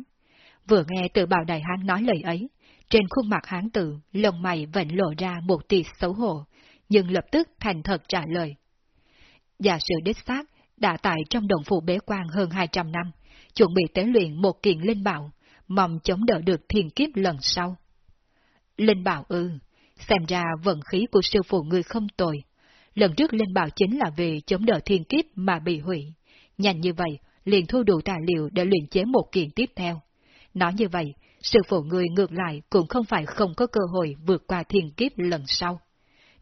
Vừa nghe tự bào đại hán nói lời ấy, trên khuôn mặt hán tử, lồng mày vẫn lộ ra một tia xấu hổ, nhưng lập tức thành thật trả lời. Giả sử đích xác đã tại trong đồng phủ bế quan hơn 200 năm, chuẩn bị tế luyện một kiện linh bảo, mong chống đỡ được thiên kiếp lần sau. Linh bảo ư, xem ra vận khí của sư phụ người không tồi. Lần trước linh bảo chính là vì chống đỡ thiên kiếp mà bị hủy. Nhanh như vậy, liền thu đủ tài liệu để luyện chế một kiện tiếp theo. Nói như vậy, sư phụ người ngược lại cũng không phải không có cơ hội vượt qua thiên kiếp lần sau.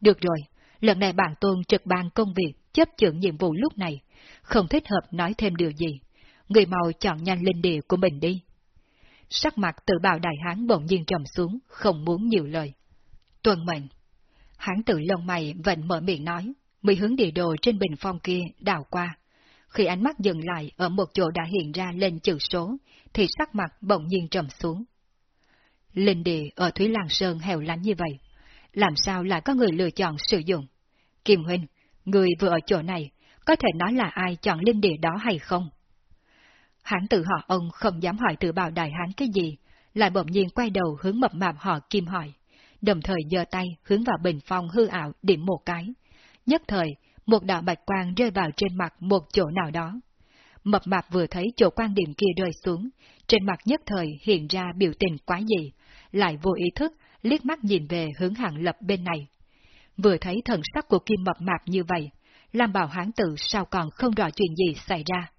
Được rồi, lần này bản tôn trực ban công việc, chấp trưởng nhiệm vụ lúc này, không thích hợp nói thêm điều gì. Người mau chọn nhanh linh địa của mình đi. Sắc mặt tự bào đại hán bỗng nhiên trầm xuống, không muốn nhiều lời. Tuần mệnh. Hán tự lông mày vẫn mở miệng nói, mới hướng địa đồ trên bình phong kia đào qua. Khi ánh mắt dừng lại ở một chỗ đã hiện ra lên chữ số, thì sắc mặt bỗng nhiên trầm xuống. Linh địa ở Thúy Lan Sơn hẻo lánh như vậy, làm sao lại có người lựa chọn sử dụng? Kim Huynh, người vừa ở chỗ này, có thể nói là ai chọn linh địa đó hay không? Hán tự họ ông không dám hỏi tự bào đại hán cái gì, lại bỗng nhiên quay đầu hướng mập mạp họ Kim hỏi, đồng thời giơ tay hướng vào bình phong hư ảo điểm một cái. Nhất thời, một đạo bạch quang rơi vào trên mặt một chỗ nào đó. Mập mạp vừa thấy chỗ quan điểm kia rơi xuống, trên mặt nhất thời hiện ra biểu tình quá dị, lại vô ý thức liếc mắt nhìn về hướng hàng lập bên này. Vừa thấy thần sắc của kim mập mạp như vậy, Lam bảo hán tử sao còn không rõ chuyện gì xảy ra.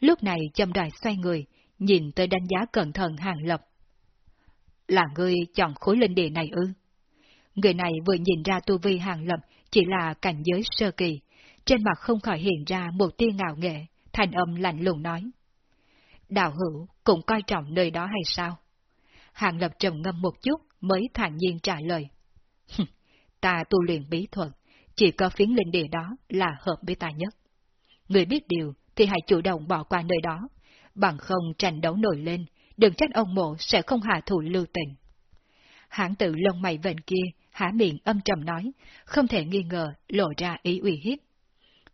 lúc này châm đài xoay người, nhìn tới đánh giá cẩn thận hàng lập. Là ngươi chọn khối linh địa này ư? Người này vừa nhìn ra tu vi hàng lập chỉ là cảnh giới sơ kỳ, trên mặt không khỏi hiện ra một tia ngạo nghệ, thành âm lạnh lùng nói. Đạo hữu cũng coi trọng nơi đó hay sao? Hàng lập trầm ngâm một chút mới thản nhiên trả lời. ta tu luyện bí thuật, chỉ có phiến linh địa đó là hợp với ta nhất. Người biết điều thì hãy chủ động bỏ qua nơi đó, bằng không tranh đấu nổi lên, đừng trách ông mộ sẽ không hạ thủ lưu tình. Hãng tự lông mày vệnh kia, há miệng âm trầm nói, không thể nghi ngờ lộ ra ý uy hiếp.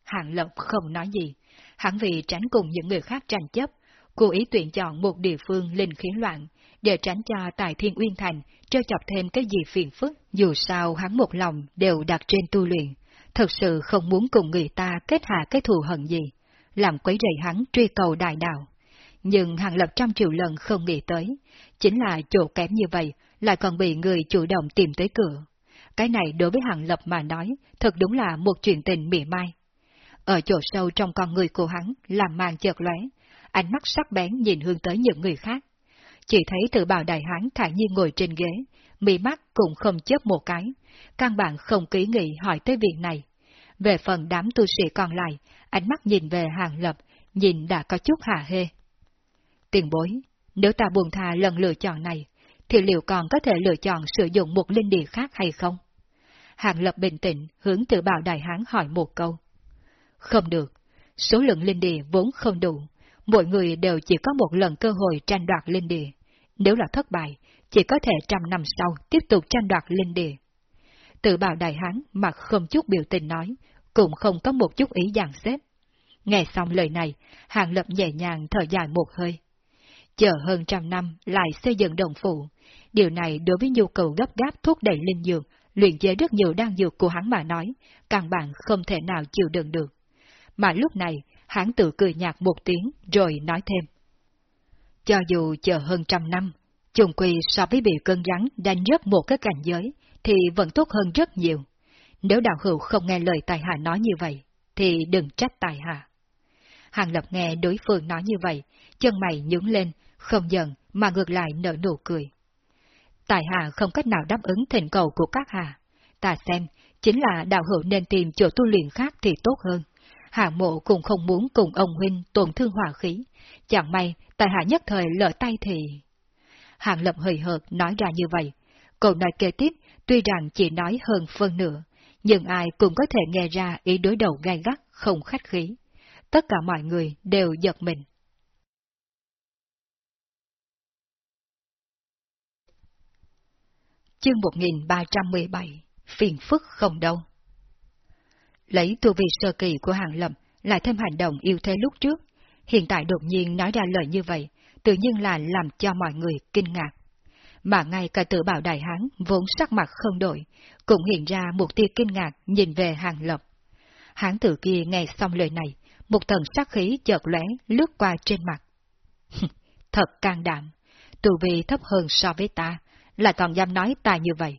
Hạng Lộc không nói gì, hãng vì tránh cùng những người khác tranh chấp, cố ý tuyển chọn một địa phương linh khí loạn, để tránh cho tại Thiên Uyên Thành trêu chọc thêm cái gì phiền phức. Dù sao hắn một lòng đều đặt trên tu luyện, thật sự không muốn cùng người ta kết hạ cái thù hận gì, làm quấy rầy hắn truy cầu đại đạo. Nhưng hàng lập trăm triệu lần không nghĩ tới, chính là chỗ kém như vậy, lại còn bị người chủ động tìm tới cửa. Cái này đối với hàng lập mà nói, thật đúng là một chuyện tình mỉa mai. Ở chỗ sâu trong con người của hắn, làm màn chợt lóe, ánh mắt sắc bén nhìn hướng tới những người khác. Chỉ thấy tự bào đại hán thản nhiên ngồi trên ghế, mì mắt cũng không chớp một cái, căn bản không ký nghị hỏi tới việc này. Về phần đám tu sĩ còn lại, ánh mắt nhìn về hàng lập, nhìn đã có chút hạ hê. Tiền bối, nếu ta buồn thà lần lựa chọn này, thì liệu còn có thể lựa chọn sử dụng một linh địa khác hay không? Hàng lập bình tĩnh hướng tự bảo đại hán hỏi một câu. Không được, số lượng linh địa vốn không đủ, mỗi người đều chỉ có một lần cơ hội tranh đoạt linh địa. Nếu là thất bại, chỉ có thể trăm năm sau tiếp tục tranh đoạt linh địa. Tự bảo đại hán mặt không chút biểu tình nói, cũng không có một chút ý dàn xếp. Nghe xong lời này, hàng lập nhẹ nhàng thở dài một hơi. Chờ hơn trăm năm lại xây dựng đồng phụ, điều này đối với nhu cầu gấp gáp thúc đẩy linh dược, luyện chế rất nhiều đan dược của hắn mà nói, càng bạn không thể nào chịu đựng được. Mà lúc này, hắn tự cười nhạt một tiếng rồi nói thêm. Cho dù chờ hơn trăm năm, trùng quỳ so với bị cơn rắn đánh rớt một cái cảnh giới, thì vẫn tốt hơn rất nhiều. Nếu đạo hữu không nghe lời tài hạ nói như vậy, thì đừng trách tài hạ. Hàng lập nghe đối phương nói như vậy, chân mày nhướng lên, không giận mà ngược lại nở nụ cười. Tài hạ không cách nào đáp ứng thỉnh cầu của các hạ. Ta xem, chính là đạo hữu nên tìm chỗ tu luyện khác thì tốt hơn. Hạng mộ cũng không muốn cùng ông huynh tổn thương hỏa khí. Chẳng may, tại hạ nhất thời lỡ tay thì... Hạng lập hơi hợt nói ra như vậy. Câu nói kế tiếp, tuy rằng chỉ nói hơn phân nửa, nhưng ai cũng có thể nghe ra ý đối đầu gai gắt, không khách khí. Tất cả mọi người đều giật mình. Chương 1317 Phiền phức không đâu Lấy tu vi sơ kỳ của hàng lầm lại thêm hành động yêu thế lúc trước, hiện tại đột nhiên nói ra lời như vậy, tự nhiên là làm cho mọi người kinh ngạc. Mà ngay cả tự bảo đại hán vốn sắc mặt không đổi, cũng hiện ra một tia kinh ngạc nhìn về hàng lập. Hán tử kia nghe xong lời này, một thần sắc khí chợt lóe lướt qua trên mặt. Thật can đảm, tu vi thấp hơn so với ta, lại còn dám nói ta như vậy.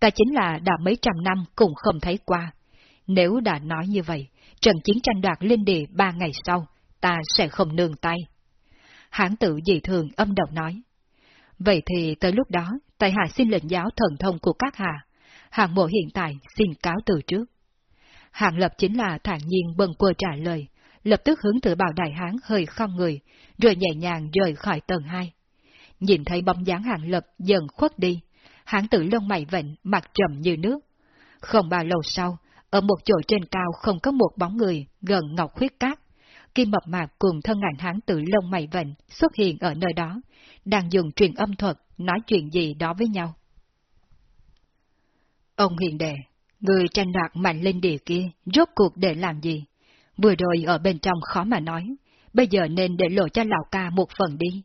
Ta chính là đã mấy trăm năm cũng không thấy qua. Nếu đã nói như vậy, trận chiến tranh đoạt linh địa ba ngày sau, ta sẽ không nương tay. Hãng tự dị thường âm độc nói. Vậy thì tới lúc đó, tại hạ xin lệnh giáo thần thông của các hạ. Hạng mộ hiện tại xin cáo từ trước. Hạng lập chính là thản nhiên bần quơ trả lời, lập tức hướng tự bảo đại hán hơi không người, rồi nhẹ nhàng rời khỏi tầng hai. Nhìn thấy bóng dáng hạng lập dần khuất đi, hán tử lông mày vệnh mặt trầm như nước. Không bao lâu sau, ở một chỗ trên cao không có một bóng người gần ngọc khuyết cát, Kim mập mạp cùng thân ảnh hán tử lông mày vệnh xuất hiện ở nơi đó, đang dùng truyền âm thuật nói chuyện gì đó với nhau. Ông hiền đệ, người tranh đoạt mạnh lên địa kia, rốt cuộc để làm gì? Vừa rồi ở bên trong khó mà nói, bây giờ nên để lộ cho lão ca một phần đi.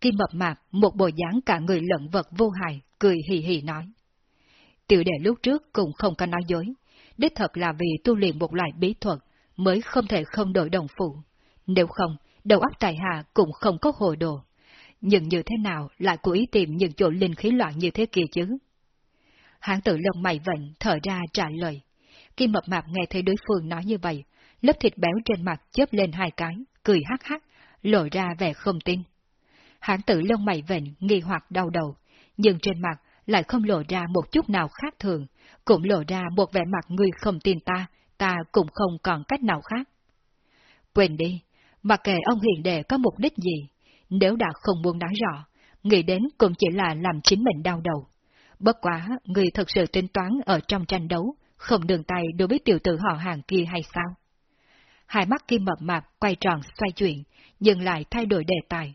Kim mập mạp, một bộ dáng cả người lẫn vật vô hại, cười hì hì nói. Tiểu đệ lúc trước cũng không có nói dối, đích thật là vì tu luyện một loại bí thuật mới không thể không đổi đồng phụ. Nếu không, đầu óc tài hạ cũng không có hồ đồ. Nhưng như thế nào lại cố ý tìm những chỗ linh khí loạn như thế kia chứ? Hãng tử lông mày vệnh thở ra trả lời. Kim mập mạp nghe thấy đối phương nói như vậy, lớp thịt béo trên mặt chớp lên hai cái, cười hắc hắc, lộ ra vẻ không tin. Hãng tử lông mày vệnh nghi hoặc đau đầu, nhưng trên mặt lại không lộ ra một chút nào khác thường, cũng lộ ra một vẻ mặt người không tin ta, ta cũng không còn cách nào khác. Quên đi, mặc kệ ông hiền đệ có mục đích gì, nếu đã không muốn nói rõ, nghĩ đến cũng chỉ là làm chính mình đau đầu. Bất quá, người thật sự tính toán ở trong tranh đấu, không đường tay đối với tiểu tử họ hàng kia hay sao? Hai mắt kim mập mạp quay tròn xoay chuyển, dừng lại thay đổi đề tài.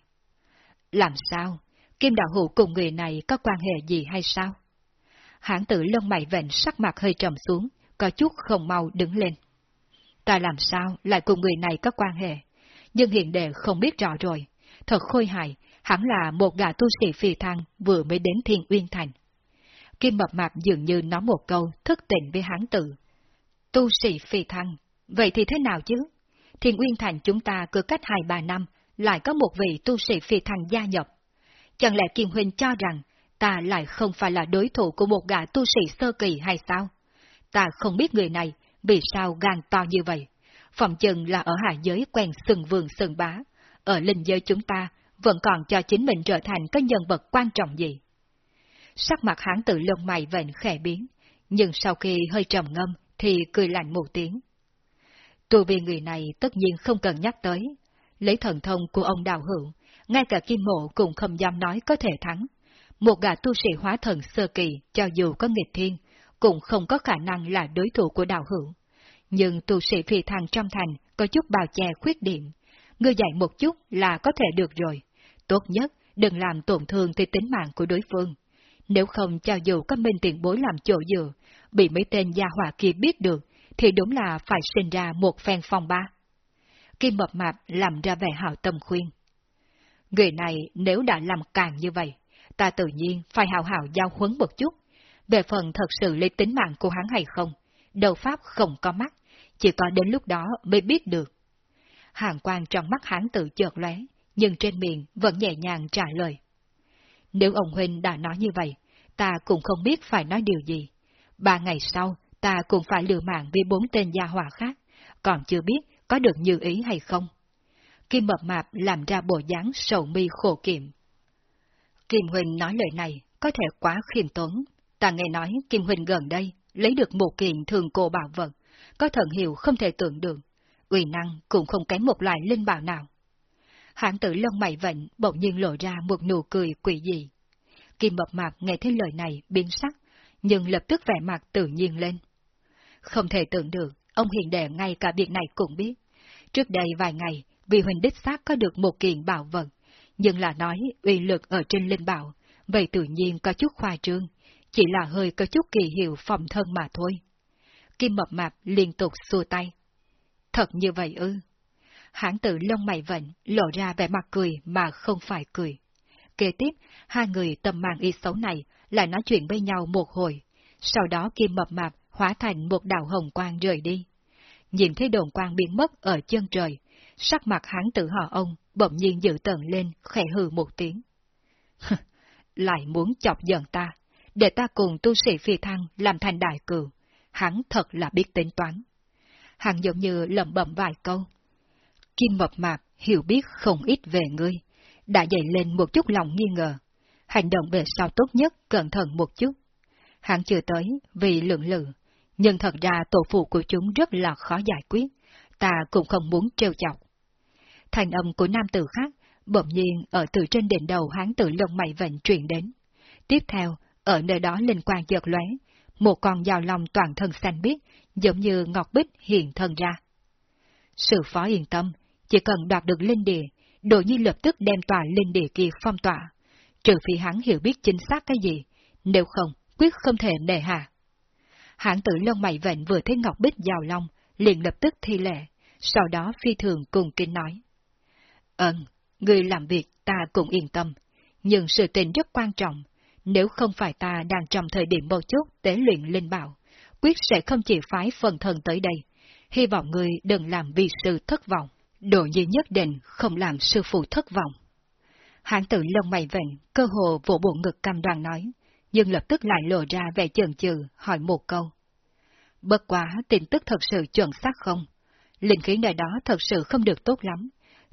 Làm sao? Kim đạo hữu cùng người này có quan hệ gì hay sao? Hãng tử lông mày vệnh sắc mặt hơi trầm xuống, có chút không mau đứng lên. Ta làm sao lại cùng người này có quan hệ? Nhưng hiện đệ không biết rõ rồi. Thật khôi hài, hẳn là một gã tu sĩ phi thăng vừa mới đến Thiên Uyên Thành. Kim Mập Mạp dường như nói một câu thức tỉnh với hán tử. Tu sĩ phi thăng, vậy thì thế nào chứ? Thiên Uyên Thành chúng ta cứ cách hai ba năm, lại có một vị tu sĩ phi thăng gia nhập. Chẳng lẽ Kiên Huynh cho rằng ta lại không phải là đối thủ của một gã tu sĩ sơ kỳ hay sao? Ta không biết người này vì sao gan to như vậy. Phòng chừng là ở hạ giới quen sừng vườn sừng bá, ở linh giới chúng ta vẫn còn cho chính mình trở thành cái nhân vật quan trọng gì. Sắc mặt hán tự lông mày vệnh khẽ biến, nhưng sau khi hơi trầm ngâm thì cười lạnh một tiếng. Tu vi người này tất nhiên không cần nhắc tới. Lấy thần thông của ông đào hữu, ngay cả kim mộ cũng không dám nói có thể thắng. Một gã tu sĩ hóa thần sơ kỳ, cho dù có nghịch thiên, cũng không có khả năng là đối thủ của đạo hữu. Nhưng tu sĩ phi thăng trong thành có chút bào che khuyết điểm. Ngươi dạy một chút là có thể được rồi. Tốt nhất, đừng làm tổn thương tới tính mạng của đối phương. Nếu không cho dù có minh tiền bối làm chỗ dựa, bị mấy tên gia hỏa kia biết được, thì đúng là phải sinh ra một phen phong ba. Kim mập mạp làm ra vẻ hảo tâm khuyên. Người này nếu đã làm càng như vậy, ta tự nhiên phải hào hào giao huấn một chút. Về phần thật sự lấy tính mạng của hắn hay không, đầu pháp không có mắt, chỉ có đến lúc đó mới biết được. Hàng quan trong mắt hắn tự chợt lóe, nhưng trên miệng vẫn nhẹ nhàng trả lời. Nếu ông Huynh đã nói như vậy, ta cũng không biết phải nói điều gì. Ba ngày sau, ta cũng phải lừa mạng với bốn tên gia hỏa khác, còn chưa biết có được như ý hay không. Kim mập mạp làm ra bộ dáng sầu mi khổ kiệm. Kim Huynh nói lời này có thể quá khiêm tốn. Ta nghe nói Kim Huynh gần đây lấy được một kiện thường cổ bảo vật, có thần hiệu không thể tưởng được, uy năng cũng không kém một loại linh bảo nào. Hãng tử lông mày vệnh bỗng nhiên lộ ra một nụ cười quỷ dị. Kim mập mạp nghe thấy lời này biến sắc, nhưng lập tức vẻ mặt tự nhiên lên. Không thể tưởng được, ông hiền đệ ngay cả việc này cũng biết. Trước đây vài ngày, vì huỳnh đích xác có được một kiện bảo vật, nhưng là nói uy lực ở trên linh bảo, vậy tự nhiên có chút khoa trương, chỉ là hơi có chút kỳ hiệu phòng thân mà thôi. Kim mập mạp liên tục xua tay. Thật như vậy ư? Hãng tự lông mày vệnh lộ ra vẻ mặt cười mà không phải cười. Kế tiếp, hai người tầm màn y xấu này lại nói chuyện với nhau một hồi, sau đó kim mập mạp hóa thành một đạo hồng quang rời đi. Nhìn thấy đồn quang biến mất ở chân trời, sắc mặt hắn tự họ ông bỗng nhiên dự tận lên, khẽ hừ một tiếng. lại muốn chọc giận ta, để ta cùng tu sĩ phi thăng làm thành đại cừu, hắn thật là biết tính toán. Hắn giống như lẩm bẩm vài câu. Kim mập mạp hiểu biết không ít về ngươi, đã dậy lên một chút lòng nghi ngờ. Hành động về sau tốt nhất cẩn thận một chút. Hắn chưa tới vì lượng lự, nhưng thật ra tổ phụ của chúng rất là khó giải quyết, ta cũng không muốn trêu chọc. Thành âm của nam tử khác bỗng nhiên ở từ trên đỉnh đầu hán tử lông mày vệnh truyền đến. Tiếp theo, ở nơi đó linh quang chợt lóe, một con dao lòng toàn thân xanh biếc, giống như ngọc bích hiện thân ra. Sự phó yên tâm, chỉ cần đoạt được linh địa, đồ nhi lập tức đem tòa linh địa kia phong tỏa, trừ phi hắn hiểu biết chính xác cái gì, nếu không, quyết không thể nề hà. Hãng tử lông mày vệnh vừa thấy ngọc bích giàu long, liền lập tức thi lệ, sau đó phi thường cùng kinh nói. Ơn, người làm việc ta cũng yên tâm, nhưng sự tình rất quan trọng, nếu không phải ta đang trong thời điểm một chút tế luyện linh bảo, quyết sẽ không chỉ phái phần thân tới đây. Hy vọng người đừng làm vì sự thất vọng, độ như nhất định không làm sư phụ thất vọng. Hãng tử lông mày vệnh, cơ hồ vỗ bộ ngực cam đoan nói, nhưng lập tức lại lộ ra vẻ chần chừ hỏi một câu. Bất quá tin tức thật sự chuẩn xác không? linh khí nơi đó thật sự không được tốt lắm,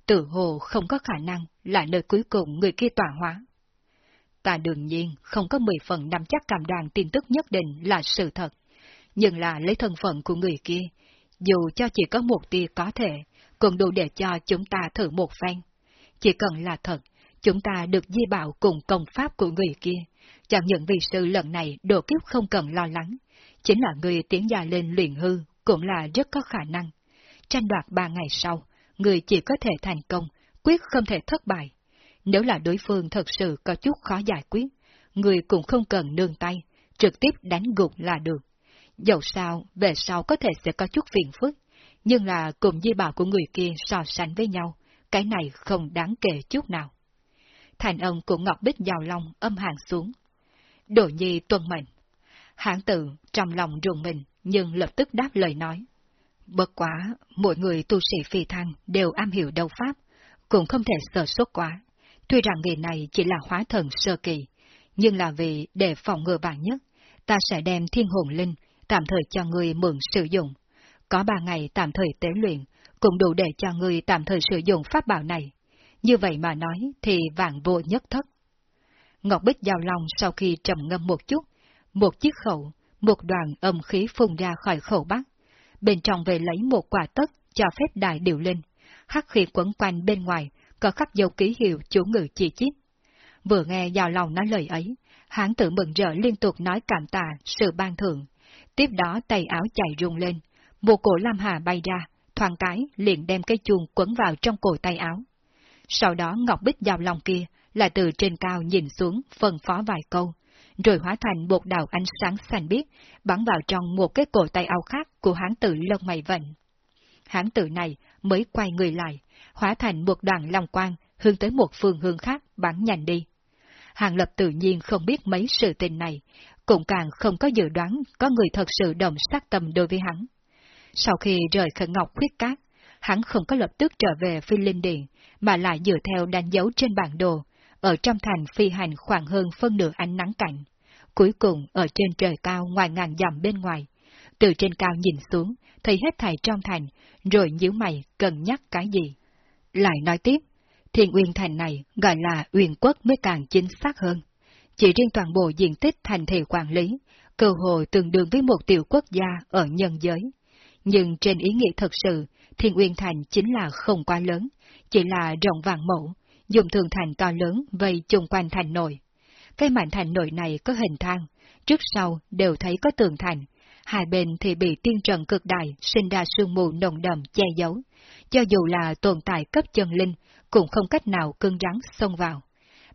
tự hồ không có khả năng là nơi cuối cùng người kia tỏa hóa. Ta đương nhiên không có 10 phần nắm chắc cảm đoàn tin tức nhất định là sự thật, nhưng là lấy thân phận của người kia, dù cho chỉ có một tia có thể, cũng đủ để cho chúng ta thử một phen. Chỉ cần là thật, chúng ta được di bảo cùng công pháp của người kia, chẳng những vì sự lần này độ kiếp không cần lo lắng, chính là người tiến gia lên luyện hư cũng là rất có khả năng. Tranh đoạt ba ngày sau, người chỉ có thể thành công, quyết không thể thất bại. Nếu là đối phương thật sự có chút khó giải quyết, người cũng không cần nương tay, trực tiếp đánh gục là được. Dẫu sao, về sau có thể sẽ có chút phiền phức, nhưng là cùng di bảo của người kia so sánh với nhau, cái này không đáng kể chút nào. Thành ông của Ngọc Bích Giao Long âm hàng xuống. Đồ nhi tuân mệnh. Hãng tự trong lòng rùng mình, nhưng lập tức đáp lời nói. Bất quá, mỗi người tu sĩ phi thăng đều am hiểu đầu pháp, cũng không thể sợ sốt quá. Tuy rằng người này chỉ là hóa thần sơ kỳ, nhưng là vì để phòng ngừa bạn nhất, ta sẽ đem thiên hồn linh tạm thời cho người mượn sử dụng. Có ba ngày tạm thời tế luyện, cũng đủ để cho người tạm thời sử dụng pháp bảo này. Như vậy mà nói thì vạn vô nhất thất. Ngọc Bích Giao Long sau khi trầm ngâm một chút, một chiếc khẩu, một đoàn âm khí phun ra khỏi khẩu bắc. Bên trong về lấy một quả tất cho phép đại điều linh, hắc khí quấn quanh bên ngoài, có khắc dấu ký hiệu chủ ngữ chi chít. Vừa nghe vào lòng nói lời ấy, hán tự mừng rỡ liên tục nói cảm tạ sự ban thưởng. Tiếp đó tay áo chạy rung lên, một cổ lam hà bay ra, thoáng cái liền đem cái chuông quấn vào trong cổ tay áo. Sau đó Ngọc Bích vào lòng kia lại từ trên cao nhìn xuống phân phó vài câu, rồi hóa thành một đạo ánh sáng xanh biếc, bắn vào trong một cái cổ tay áo khác của hán tử lông mày vận. Hán tử này mới quay người lại, hóa thành một đoàn long quang, hướng tới một phương hướng khác bắn nhanh đi. Hàng Lập tự nhiên không biết mấy sự tình này, cũng càng không có dự đoán có người thật sự đồng sát tâm đối với hắn. Sau khi rời khẩn ngọc khuyết cát, hắn không có lập tức trở về phi linh điện, mà lại dựa theo đánh dấu trên bản đồ, ở trong thành phi hành khoảng hơn phân nửa ánh nắng cảnh. Cuối cùng ở trên trời cao ngoài ngàn dặm bên ngoài, từ trên cao nhìn xuống, thấy hết thảy trong thành, rồi nhíu mày cần nhắc cái gì. Lại nói tiếp, thiên uyên thành này gọi là uyên quốc mới càng chính xác hơn. Chỉ riêng toàn bộ diện tích thành thị quản lý, cơ hội tương đương với một tiểu quốc gia ở nhân giới. Nhưng trên ý nghĩa thật sự, Thiên Uyên Thành chính là không quá lớn, chỉ là rộng vàng mẫu, dùng thường thành to lớn vây chung quanh thành nội. Cái mảnh thành nội này có hình thang, trước sau đều thấy có tường thành, hai bên thì bị tiên trần cực đại sinh ra sương mù nồng đậm che giấu, cho dù là tồn tại cấp chân linh, cũng không cách nào cưng rắn xông vào.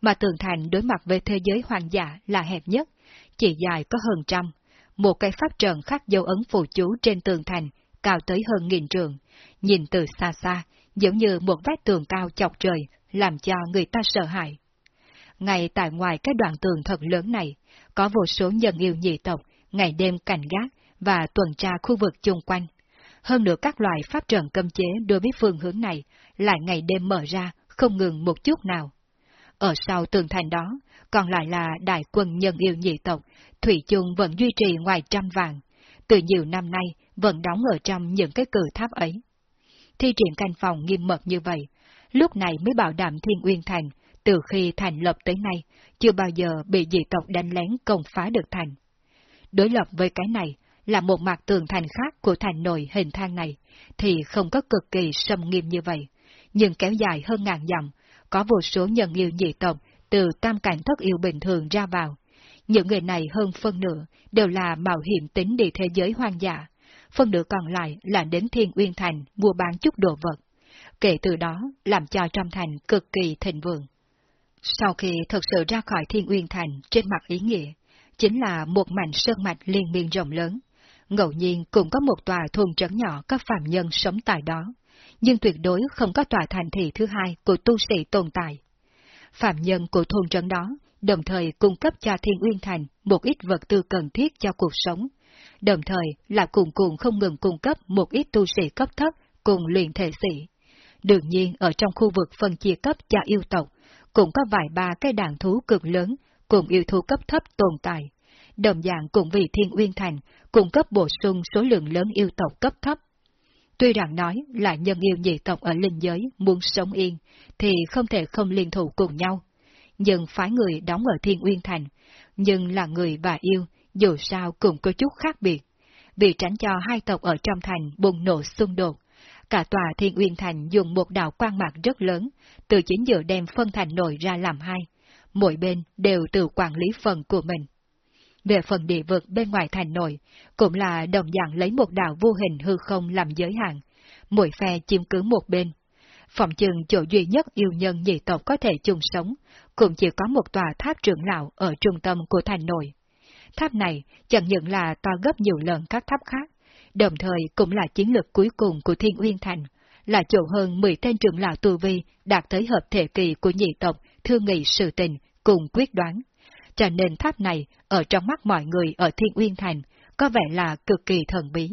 Mà tường thành đối mặt với thế giới hoàng giả là hẹp nhất, chỉ dài có hơn trăm. Một cái pháp trận khắc dấu ấn phù chú trên tường thành, cao tới hơn nghìn trường, nhìn từ xa xa, giống như một vách tường cao chọc trời, làm cho người ta sợ hãi. Ngay tại ngoài cái đoạn tường thật lớn này, có vô số nhân yêu nhị tộc, ngày đêm cảnh gác và tuần tra khu vực chung quanh. Hơn nữa các loại pháp trận cấm chế đối với phương hướng này lại ngày đêm mở ra, không ngừng một chút nào. Ở sau tường thành đó, còn lại là đại quân nhân yêu nhị tộc, Thủy chung vẫn duy trì ngoài trăm vàng. Từ nhiều năm nay, vẫn đóng ở trong những cái cử tháp ấy. Thi triển canh phòng nghiêm mật như vậy, lúc này mới bảo đảm Thiên Uyên Thành, từ khi thành lập tới nay, chưa bao giờ bị dị tộc đánh lén công phá được thành. Đối lập với cái này, là một mặt tường thành khác của thành nội hình thang này, thì không có cực kỳ sâm nghiêm như vậy, nhưng kéo dài hơn ngàn dặm, có vô số nhân yêu dị tộc từ tam cảnh thất yêu bình thường ra vào. Những người này hơn phân nửa đều là mạo hiểm tính đi thế giới hoang dã, phân nửa còn lại là đến Thiên Uyên Thành mua bán chút đồ vật. Kể từ đó, làm cho trong thành cực kỳ thịnh vượng. Sau khi thực sự ra khỏi Thiên Uyên Thành trên mặt ý nghĩa, chính là một mảnh sơn mạch liên miên rộng lớn. Ngẫu nhiên cũng có một tòa thôn trấn nhỏ các phạm nhân sống tại đó, nhưng tuyệt đối không có tòa thành thị thứ hai của tu sĩ tồn tại. Phạm nhân của thôn trấn đó đồng thời cung cấp cho Thiên Uyên Thành một ít vật tư cần thiết cho cuộc sống, đồng thời là cùng cùng không ngừng cung cấp một ít tu sĩ cấp thấp cùng luyện thể sĩ. Đương nhiên ở trong khu vực phân chia cấp cho yêu tộc, cũng có vài ba cái đàn thú cực lớn cùng yêu thú cấp thấp tồn tại. Đồng dạng cũng vì Thiên Uyên Thành cung cấp bổ sung số lượng lớn yêu tộc cấp thấp. Tuy rằng nói là nhân yêu nhị tộc ở linh giới muốn sống yên, thì không thể không liên thủ cùng nhau. Nhưng phái người đóng ở Thiên Uyên Thành, nhưng là người và yêu, dù sao cũng có chút khác biệt. Vì tránh cho hai tộc ở trong thành bùng nổ xung đột, cả tòa Thiên Uyên Thành dùng một đạo quan mạc rất lớn, từ chính giữa đem phân thành nổi ra làm hai. Mỗi bên đều tự quản lý phần của mình. Về phần địa vực bên ngoài thành nội, cũng là đồng dạng lấy một đạo vô hình hư không làm giới hạn, mỗi phe chiếm cứ một bên. Phòng trường chỗ duy nhất yêu nhân nhị tộc có thể chung sống, cũng chỉ có một tòa tháp trưởng lão ở trung tâm của thành nội. Tháp này chẳng những là to gấp nhiều lần các tháp khác, đồng thời cũng là chiến lược cuối cùng của Thiên Uyên Thành, là chỗ hơn 10 tên trưởng lão tu vi đạt tới hợp thể kỳ của nhị tộc, thương nghị sự tình, cùng quyết đoán. Cho nên tháp này, ở trong mắt mọi người ở Thiên Uyên Thành, có vẻ là cực kỳ thần bí.